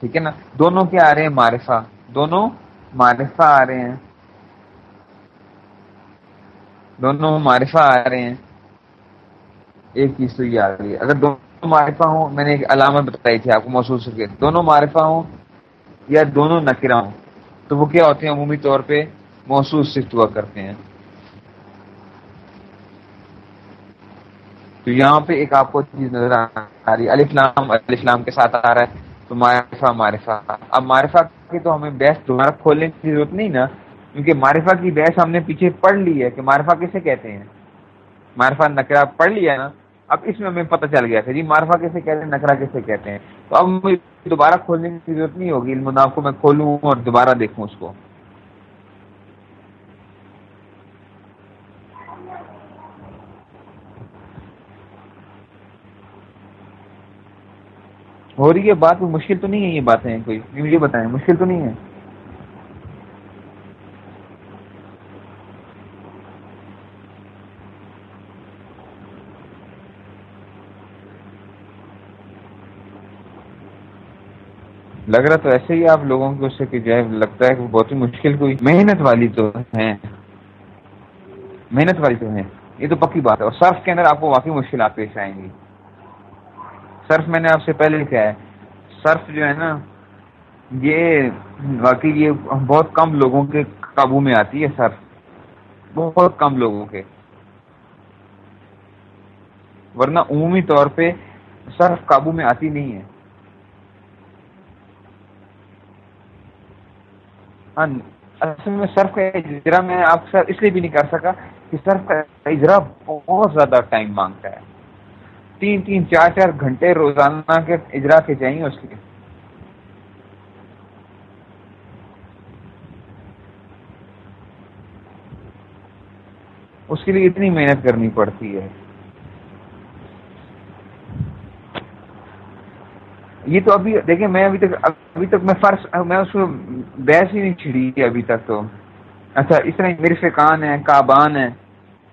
ٹھیک ہے نا؟ دونوں کیا آ رہے ہیں؟ معرفہ۔ دونوں معرفہ آ رہے ہیں۔ دونوں معرفہ آ رہے ہیں۔ ایک چیز تو یہ آ رہی ہے۔ اگر دونوں معرفہ ہوں، میں نے ایک علامت بتائی تھی، آپ کو محسوس کر کے۔ دونوں معرفہ ہوں یا دونوں نکرا ہوں؟ تو وہ کیا ہوتے ہیں؟ عمومی طور پہ محسوس صرف ہوا کرتے ہیں۔ تو یہاں پہ ایک آپ کو چیز نظر آ رہی ہے۔ الفلام الفلام کے ساتھ آ رہا ہے۔ تو معرفہ معرفہ۔ اب معرفہ کی تو ہمیں بیس دوبارہ کھولنے کی ضرورت نہیں نا، کیونکہ معرفہ کی بحث ہم نے پیچھے پڑھ لی ہے کہ معرفہ کیسے کہتے ہیں؟ معرفہ نکرا پڑھ لیا نا اب اس میں ہمیں پتہ چل گیا کہ جی مارفا کیسے کہتے ہیں نکرا کیسے کہتے ہیں۔ تو اب مجھے دوبارہ کھولنے کی ضرورت نہیں ہوگی، علم کو میں کھولوں اور دوبارہ دیکھوں اس کو۔ ہو رہی ہے بات مشکل تو نہیں ہے، یہ باتیں کوئی۔ مجھے بتائیں، مشکل تو نہیں ہے؟ لگ رہا تو ایسے ہی آپ لوگوں کو سے کہ جو ہے لگتا ہے کہ بہت ہی مشکل، کوئی محنت والی تو ہیں۔ محنت والی تو ہیں۔ یہ تو پکی بات ہے۔ اور سرف کے اندر آپ کو واقعی مشکلات پیش آئیں گی۔ سرف میں نے آپ سے پہلے کیا ہے سرف جو ہے نا، یہ واقعی یہ بہت کم لوگوں کے قابو میں آتی ہے سرف بہت کم لوگوں کے۔ ورنہ عمومی طور پہ سرف قابو میں آتی نہیں ہے۔ ہاں، اصل میں سرف کا اجرا میں آپ سر اس لیے بھی نہیں کر سکا کہ سرف کا اجرا بہت زیادہ ٹائم مانگتا ہے۔ تین تین، چار چار گھنٹے روزانہ کے اجرا کے چاہیے اس لیے۔ اس کے لیے اتنی محنت کرنی پڑتی ہے۔ یہ تو ابھی دیکھیں میں ابھی تک ابھی تک میں فرش میں اس کو بحث ہی نہیں چھڑی ابھی تک تو۔ اچھا اس طرح مرف کان ہے کابان ہے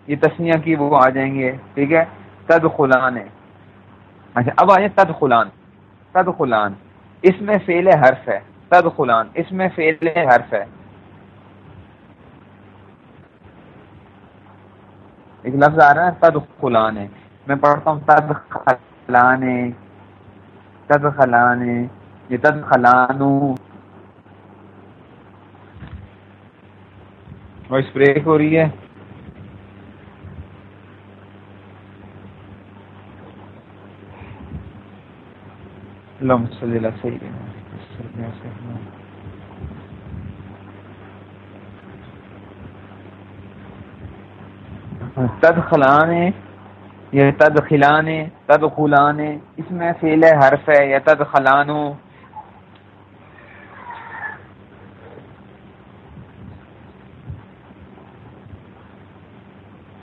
یہ تسنیا کی وہ آ جائیں گے، ٹھیک ہے؟ تد خلان ہے اچھا اب آ جائیں تد خلان تد خلان اس میں فیل حرف ہے۔ تد خلان اس میں فیل حرف ہے۔ ایک لفظ آ رہا ہے تد خلان ہے میں پڑھتا ہوں تد خلان یہ تدخلانو وائس بریک ہو رہی ہے۔ تد خلانے یا تد خلانے تد خلانے اس میں فیل حرف ہے، یا تد خلانو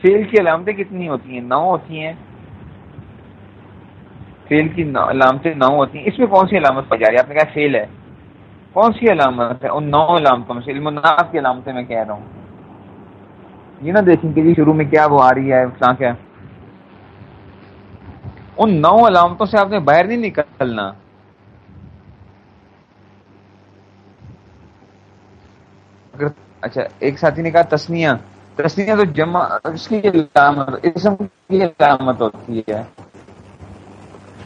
فیل کی علامتیں کتنی ہوتی ہیں؟ نو ہوتی ہیں. فیل کی علامتیں نو ہوتی ہیں. اس میں کون سی علامت پائی جا رہی ہے؟ آپ نے کہا فیل ہے. کون سی علامت ہے؟ ان نو علامتوں میں سے، علم الناف کی علامتیں میں کہہ رہا ہوں. یہ نہ دیکھیں کہ جی شروع میں کیا وہ آ رہی ہے کیا؟ ان نو علامتوں سے آپ نے باہر نہیں نکلنا۔ اچھا ایک ساتھی نے کہا تسنیا تسنیا تو جمع اس کی علامت اسم کی علامت ہوتی ہے۔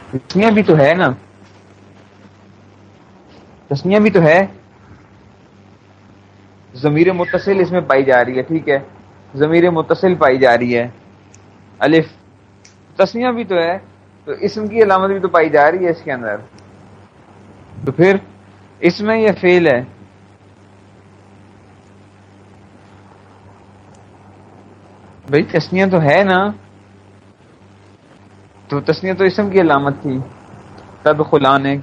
تسنیا بھی تو ہے نا۔ تسنیا بھی تو ہے۔ ضمیر متصل اس میں پائی جا رہی ہے، ٹھیک ہے۔ ضمیر متصل پائی جا رہی ہے۔ الف۔ تسنیا بھی تو ہے۔ تو اسم کی علامت بھی تو پائی جا رہی ہے اس کے اندر۔ تو پھر اس میں یہ فیل ہے۔ بھائی تسنیا تو ہے نا۔ تو تسنیا تو اسم کی علامت تھی۔ تد خلانے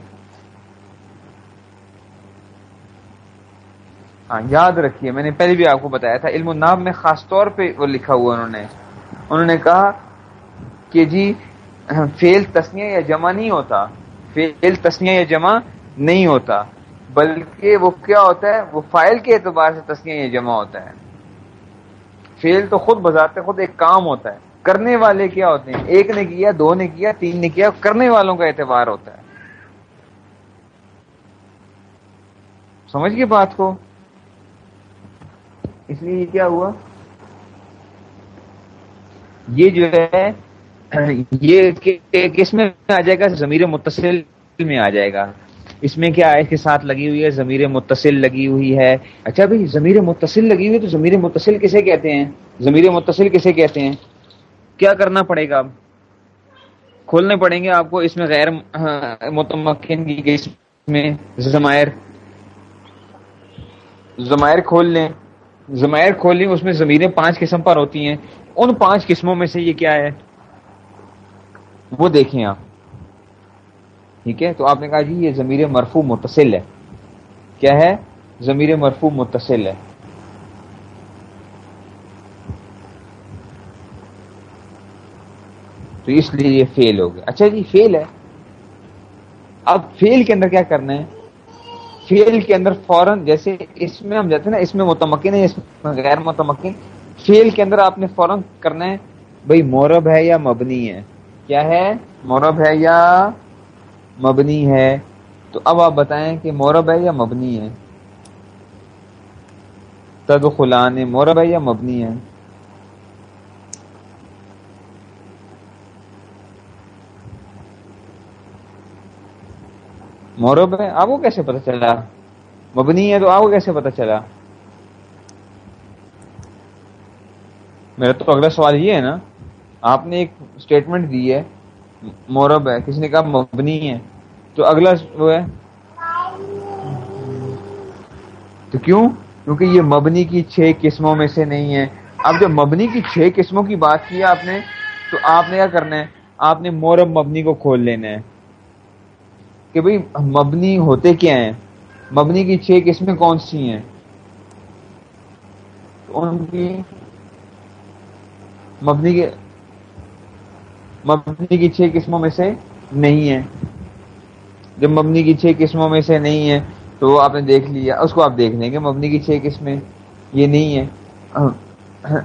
ہاں یاد رکھیے، میں نے پہلے بھی آپ کو بتایا تھا، علم الناب میں خاص طور پہ وہ لکھا ہوا انہوں نے۔ انہوں نے کہا کہ جی فیل تسنیا یا جمع نہیں ہوتا۔ فیل تسنیا یا جمع نہیں ہوتا، بلکہ وہ کیا ہوتا ہے؟ وہ فائل کے اعتبار سے تسنیا یا جمع ہوتا ہے۔ فیل تو خود بذات خود ایک کام ہوتا ہے۔ کرنے والے کیا ہوتے ہیں؟ ایک نے کیا، دو نے کیا، تین نے کیا، کرنے والوں کا اعتبار ہوتا ہے۔ سمجھ گئے بات کو؟ اس لیے یہ کیا ہوا؟ یہ جو ہے یہ کس میں آ جائے گا، ضمیر متصل میں آ جائے گا۔ اس میں کیا ہے اس کے ساتھ لگی ہوئی ہے؟ ضمیر متصل لگی ہوئی ہے۔ اچھا بھائی، ضمیر متصل لگی ہوئی تو ضمیر متصل کسے کہتے ہیں؟ ضمیر متصل کسے کہتے ہیں؟ کیا کرنا پڑے گا؟ کھولنے پڑیں گے آپ کو اس میں غیر متمکن کی میں۔ زمائر زمائر کھول لیں۔ زمائر کھول لیں، اس میں زمینیں پانچ قسم پر ہوتی ہیں۔ ان پانچ قسموں میں سے یہ کیا ہے؟ وہ دیکھیں آپ۔ ٹھیک ہے؟ تو آپ نے کہا جی یہ ضمیر مرفو متصل ہے۔ کیا ہے؟ ضمیر مرفو متصل ہے۔ تو اس لیے یہ فیل ہو گیا۔ اچھا جی فیل ہے۔ اب فیل کے اندر کیا کرنا ہے؟ فیل کے اندر فوراً جیسے اس میں ہم جاتے ہیں نا، اس میں متمکن ہے اس میں غیر متمکن۔ فیل کے اندر آپ نے فوراً کرنا ہے، بھائی مورب ہے یا مبنی ہے۔ کیا ہے؟ مورب ہے یا مبنی ہے؟ تو اب آپ بتائیں کہ مورب ہے یا مبنی ہے؟ تد خلان مورب ہے یا مبنی ہے؟ مورب ہے، آپ کو کیسے پتا چلا؟ مبنی ہے تو آپ کو کیسے پتا چلا؟ میرا تو اگلا سوال یہ ہے نا آپ نے ایک اسٹیٹمنٹ دی ہے، مورب ہے، کسی نے کہا مبنی ہے، تو اگلا وہ ہے۔ تو کیوں؟ کیونکہ یہ مبنی کی چھ قسموں میں سے نہیں ہے۔ اب جب مبنی کی چھ قسموں کی بات کی آپ نے، تو آپ نے کیا کرنا ہے؟ آپ نے مورب مبنی کو کھول لینا ہے۔ کہ بھئی مبنی ہوتے کیا ہیں؟ مبنی کی چھ قسمیں کون سی ہیں؟ ان کی مبنی کے مبنی کی چھ قسموں میں سے نہیں ہے۔ جب مبنی کی چھ قسموں میں سے نہیں ہے تو وہ آپ نے دیکھ لیا، اس کو آپ دیکھ لیں گے۔ مبنی کی چھ قسمیں یہ نہیں ہے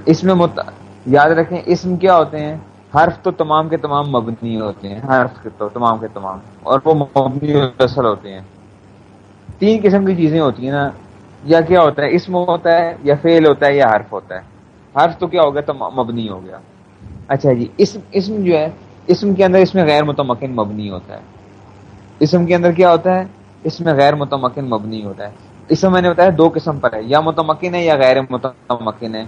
اس میں مت... یاد رکھیں، اسم کیا ہوتے ہیں؟ حرف تو تمام کے تمام مبنی ہوتے ہیں۔ حرف کے تو تمام کے تمام۔ اور وہ مبنی اصل ہوتے ہیں۔ تین قسم کی چیزیں ہوتی ہیں نا۔ یا کیا ہوتا ہے؟ اسم ہوتا ہے یا فیل ہوتا ہے یا حرف ہوتا ہے۔ حرف تو کیا ہو گیا؟ تو مبنی ہو گیا۔ اچھا جی اسم اسم جو ہے، اسم کے اندر اس میں غیر متمکن مبنی ہوتا ہے۔ اسم کے اندر کیا ہوتا ہے؟ اس میں غیر متمکن مبنی ہوتا ہے۔ اسم میں نے بتایا دو قسم پر ہے، یا متمکن ہے یا غیر متمکن ہے۔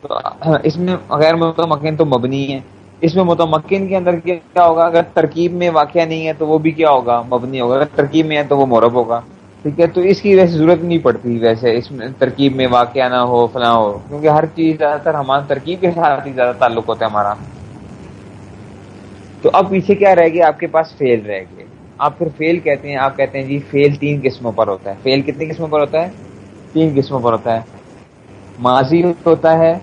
تو ہاں، اس میں غیر متمکن تو مبنی ہے۔ اس میں متمکن کے اندر کیا ہوگا؟ اگر ترکیب میں واقعہ نہیں ہے تو وہ بھی کیا ہوگا؟ مبنی ہوگا۔ اگر ترکیب میں ہے تو وہ مورب ہوگا۔ ٹھیک ہے؟ تو اس کی ویسے ضرورت نہیں پڑتی ویسے، اس میں ترکیب میں واقعہ نہ ہو، فلاں ہو، کیونکہ ہر چیز زیادہ تر ہمارا ترکیب کے ساتھ ہی زیادہ تعلق ہوتا ہے ہمارا۔ تو اب پیچھے کیا رہے گی آپ کے پاس فیل رہے گی آپ پھر فیل کہتے ہیں، آپ کہتے ہیں جی فیل تین قسموں پر ہوتا ہے۔ فیل کتنی قسموں پر ہوتا ہے؟ تین قسموں پر ہوتا ہے۔ ماضی ہوتا ہے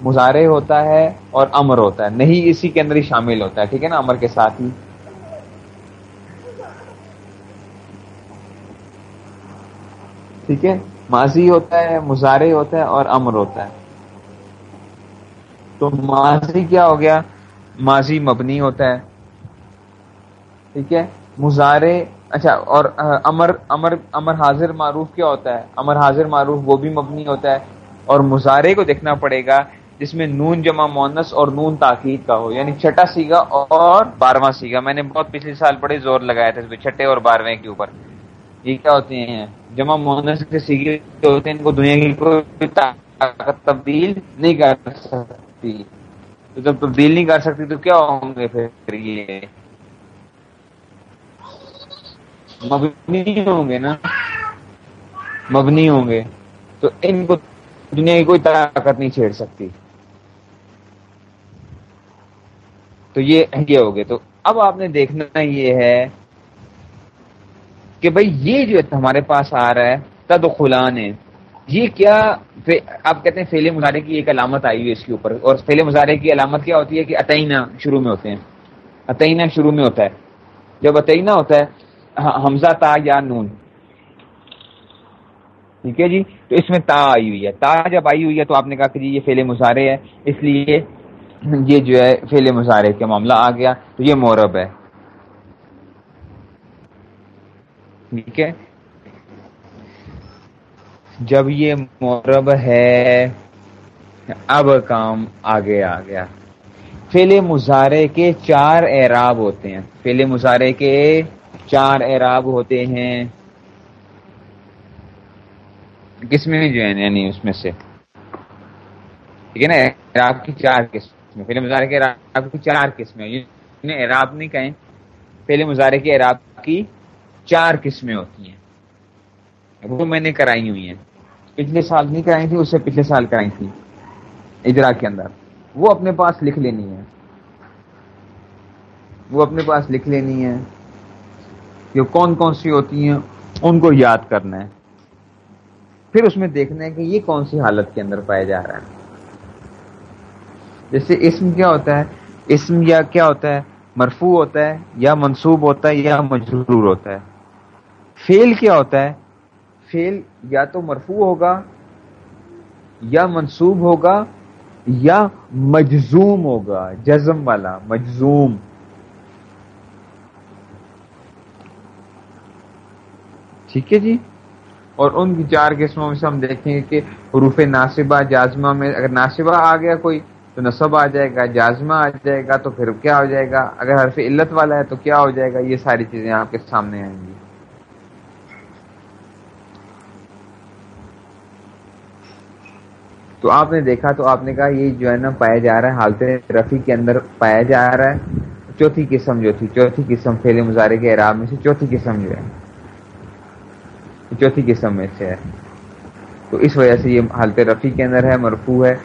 مظاہرے ہوتا ہے اور امر ہوتا ہے۔ نہیں اسی کے اندر ہی شامل ہوتا ہے، ٹھیک ہے نا؟ امر کے ساتھ ہی۔ ٹھیک ہے؟ ماضی ہوتا ہے مظاہرے ہوتا ہے اور امر ہوتا ہے۔ تو ماضی کیا ہو گیا؟ ماضی مبنی ہوتا ہے۔ ٹھیک ہے؟ مظاہرے اچھا اور امر امر امر حاضر معروف کیا ہوتا ہے؟ امر حاضر معروف وہ بھی مبنی ہوتا ہے۔ اور مظاہرے کو دیکھنا پڑے گا جس میں نون جمع مونس اور نون تاکید کا ہو یعنی چھٹا سیگا اور بارہواں سیگا۔ میں نے بہت پچھلے سال بڑے زور لگایا تھا چھٹے اور بارہویں کے اوپر۔ یہ کیا ہوتے ہیں؟ جمع مونس کے سیگے ہوتے ہیں، ان کو دنیا کی کوئی طاقت تبدیل نہیں کر سکتی۔ تو جب تبدیل نہیں کر سکتی تو کیا ہوں گے پھر یہ؟ مبنی ہوں گے نا؟ مبنی ہوں گے۔ تو ان کو دنیا کی کوئی طاقت نہیں چھیڑ سکتی۔ تو یہ ہو گئے۔ تو اب آپ نے دیکھنا یہ ہے کہ بھائی یہ جو ہمارے پاس آ رہا ہے، تدخلان ہے، یہ کیا آپ کہتے ہیں فیل مظاہرے کی ایک علامت آئی ہوئی اس کے اوپر، اور فیل مظاہرے کی علامت کیا ہوتی ہے کہ اتئینہ شروع میں ہوتے ہیں۔ اتئینہ شروع میں ہوتا ہے۔ جب اتئینہ ہوتا ہے حمزہ تا یا نون۔ ٹھیک ہے جی؟ تو اس میں تا آئی ہوئی ہے۔ تا جب آئی ہوئی ہے تو آپ نے کہا کہ جی یہ فیل مظاہرے ہے اس لیے یہ جو ہے فیل مظاہرے کا معاملہ آ گیا۔ تو یہ مورب ہے۔ ٹھیک ہے۔ جب یہ مورب ہے، اب کام آگے آ گیا۔ فیل مظاہرے کے چار اعراب ہوتے ہیں۔ فیل مظاہرے کے چار اعراب ہوتے ہیں۔ کس میں جو ہے یعنی اس میں سے۔ ٹھیک ہے نا، اعراب کی چار قسم۔ فیل مظاہرے کے اعراب کی چار قسمیں۔ یعنی اعراب نہیں کہیں۔ فیل مظاہرے کے اعراب کی چار قسمیں ہوتی ہیں۔ وہ میں نے کرائی ہوئی ہیں۔ پچھلے سال نہیں کرائی تھی اس سے پچھلے سال کرائی تھی۔ اجرا کے اندر۔ وہ اپنے پاس لکھ لینی ہے وہ اپنے پاس لکھ لینی ہے کہ کون کون سی ہوتی ہیں، ان کو یاد کرنا ہے۔ پھر اس میں دیکھنا ہے کہ یہ کون سی حالت کے اندر پایا جا رہا ہے۔ جیسے اسم کیا ہوتا ہے؟ اسم یا کیا ہوتا ہے؟ مرفوع ہوتا ہے یا منصوب ہوتا ہے یا مجرور ہوتا ہے۔ فیل کیا ہوتا ہے؟ فیل یا تو مرفوع ہوگا، یا منصوب ہوگا، یا مجزوم ہوگا، جزم والا، مجزوم۔ ٹھیک ہے جی؟ اور ان کی چار قسموں میں سے ہم دیکھیں گے کہ حروف ناصبہ، جازمہ میں اگر ناصبہ آ گیا کوئی، تو نصب آ جائے گا، جازمہ آ جائے گا، تو پھر کیا ہو جائے گا؟ اگر حرف علت والا ہے تو کیا ہو جائے گا؟ یہ ساری چیزیں آپ کے سامنے آئیں گی۔ تو آپ نے دیکھا تو آپ نے کہا یہ جو ہے نا پایا جا رہا ہے، حالت رفیع کے اندر پایا جا رہا ہے۔ چوتھی قسم جو تھی، چوتھی قسم فیل مظاہرے کے اعراب میں سے چوتھی قسم جو ہے۔ چوتھی قسم میں سے ہے۔ تو اس وجہ سے یہ حالت رفیع کے اندر ہے، مرفوع ہے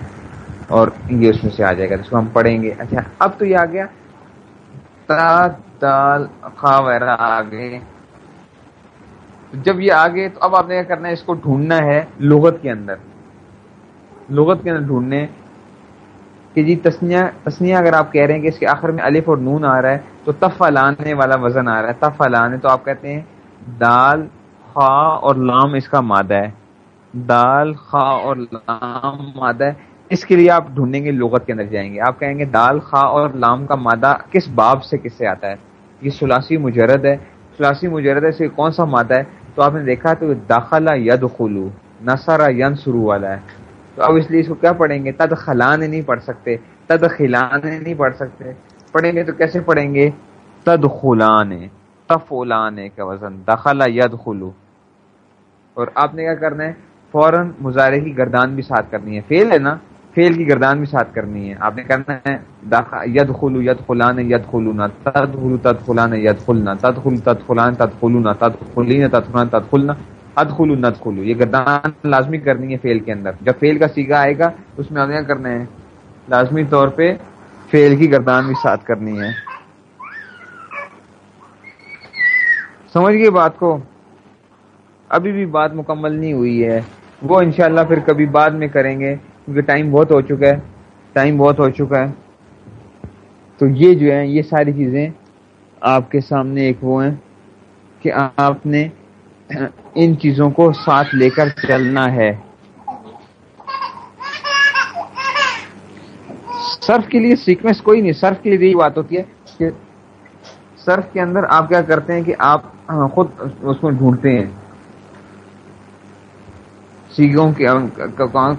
اور یہ اس میں سے آ جائے گا۔ جس کو ہم پڑھیں گے۔ اچھا اب تو یہ آ گیا۔ تال خا وغیرہ آ گئے جب یہ آ گئے تو اب آپ نے کیا کرنا ہے؟ اس کو ڈھونڈنا ہے لغت کے اندر۔ لغت کے اندر ڈھونڈنے کہ جی تسنیا تسنیا اگر آپ کہہ رہے ہیں کہ اس کے آخر میں الف اور نون آ رہا ہے، تو تف لانے والا وزن آ رہا ہے۔ تف لانے تو آپ کہتے ہیں دال، خا اور لام اس کا مادہ ہے۔ دال، خا اور لام مادہ ہے۔ اس کے لیے آپ ڈھونڈیں گے لغت کے اندر جائیں گے۔ آپ کہیں گے دال، خا اور لام کا مادہ کس باب سے، کس سے آتا ہے؟ یہ سلاسی مجرد ہے۔ سلاسی مجرد ہے سے کون سا مادہ ہے؟ تو آپ نے دیکھا تو داخلہ ید خلو نسارا ین شروع والا ہے۔ تو اب اس لیے اس کو کیا پڑھیں گے؟ تد خلان نہیں پڑھ سکتے تد خلان نہیں پڑھ سکتے۔ پڑھیں گے تو کیسے پڑھیں گے؟ تد خلان تفولان کا وزن دخلا ید خلو اور آپ نے کیا کرنا ہے؟ فوراً مظاہرے کی گردان بھی ساتھ کرنی ہے۔ فیل ہے نا؟ فیل کی گردان بھی ساتھ کرنی ہے۔ آپ نے کرنا ہے ید خلو ید خلان ید خلونا تد خلو تد خلان ید خلنا تد خل ند یہ گردان لازمی کرنی ہے فیل کے اندر۔ جب فیل کا سیگا آئے گا، اس میں ہمیں کرنا ہے لازمی طور پہ فیل کی گردان بھی ساتھ کرنی ہے۔ سمجھ گئے بات کو؟ ابھی بھی بات مکمل نہیں ہوئی ہے۔ وہ انشاءاللہ پھر کبھی بعد میں کریں گے، کیونکہ ٹائم بہت ہو چکا ہے۔ ٹائم بہت ہو چکا ہے۔ تو یہ جو ہے یہ ساری چیزیں آپ کے سامنے ایک وہ ہیں کہ آپ نے ان چیزوں کو ساتھ لے کر چلنا ہے۔ سرف کے لیے سیکوینس کوئی نہیں سرف کے لیے یہی بات ہوتی ہے کہ سرف کے اندر آپ کیا کرتے ہیں کہ آپ خود اس میں ڈھونڈتے ہیں۔ سیگوں کے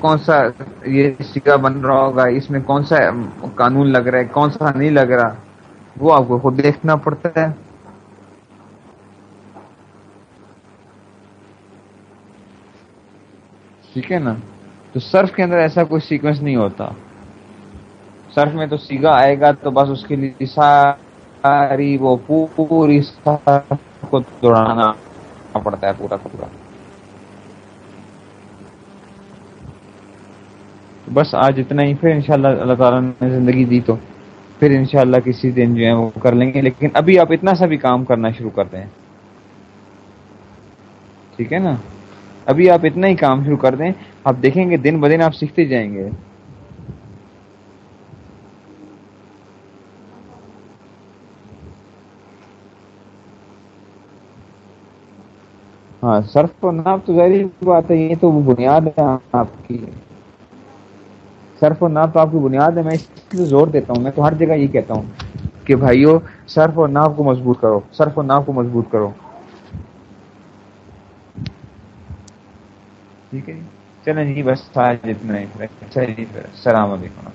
کون سا یہ سیگا بن رہا ہوگا، اس میں کون سا قانون لگ رہا ہے، کون سا نہیں لگ رہا، وہ آپ کو خود دیکھنا پڑتا ہے۔ ٹھیک ہے نا؟ تو سرف کے اندر ایسا کوئی سیکوینس نہیں ہوتا۔ سرف میں تو سیگا آئے گا تو بس اس کے لیے ساری وہ پوری کو دوڑانا پڑتا ہے، پورا کا پورا۔ بس آج اتنا ہی۔ پھر انشاءاللہ اللہ تعالیٰ نے زندگی دی تو پھر انشاءاللہ کسی دن جو ہے وہ کر لیں گے۔ لیکن ابھی آپ اتنا سا بھی کام کرنا شروع کر دیں۔ ٹھیک ہے نا؟ ابھی آپ اتنا ہی کام شروع کر دیں، آپ دیکھیں گے دن بدن آپ سیکھتے جائیں گے۔ ہاں سرف کو ناپ تو ظاہری بات ہے، یہ تو وہ بنیاد ہے آپ کی۔ سرف و ناپ تو آپ کی بنیاد ہے، میں اس لیے زور دیتا ہوں، میں تو ہر جگہ یہ کہتا ہوں کہ بھائیو سرف اور ناپ کو مضبوط کرو سرف اور ناپ کو مضبوط کرو۔ ٹھیک ہے جی۔ چلیں جی بس جتنا ہی۔ اچھا جی السلام علیکم۔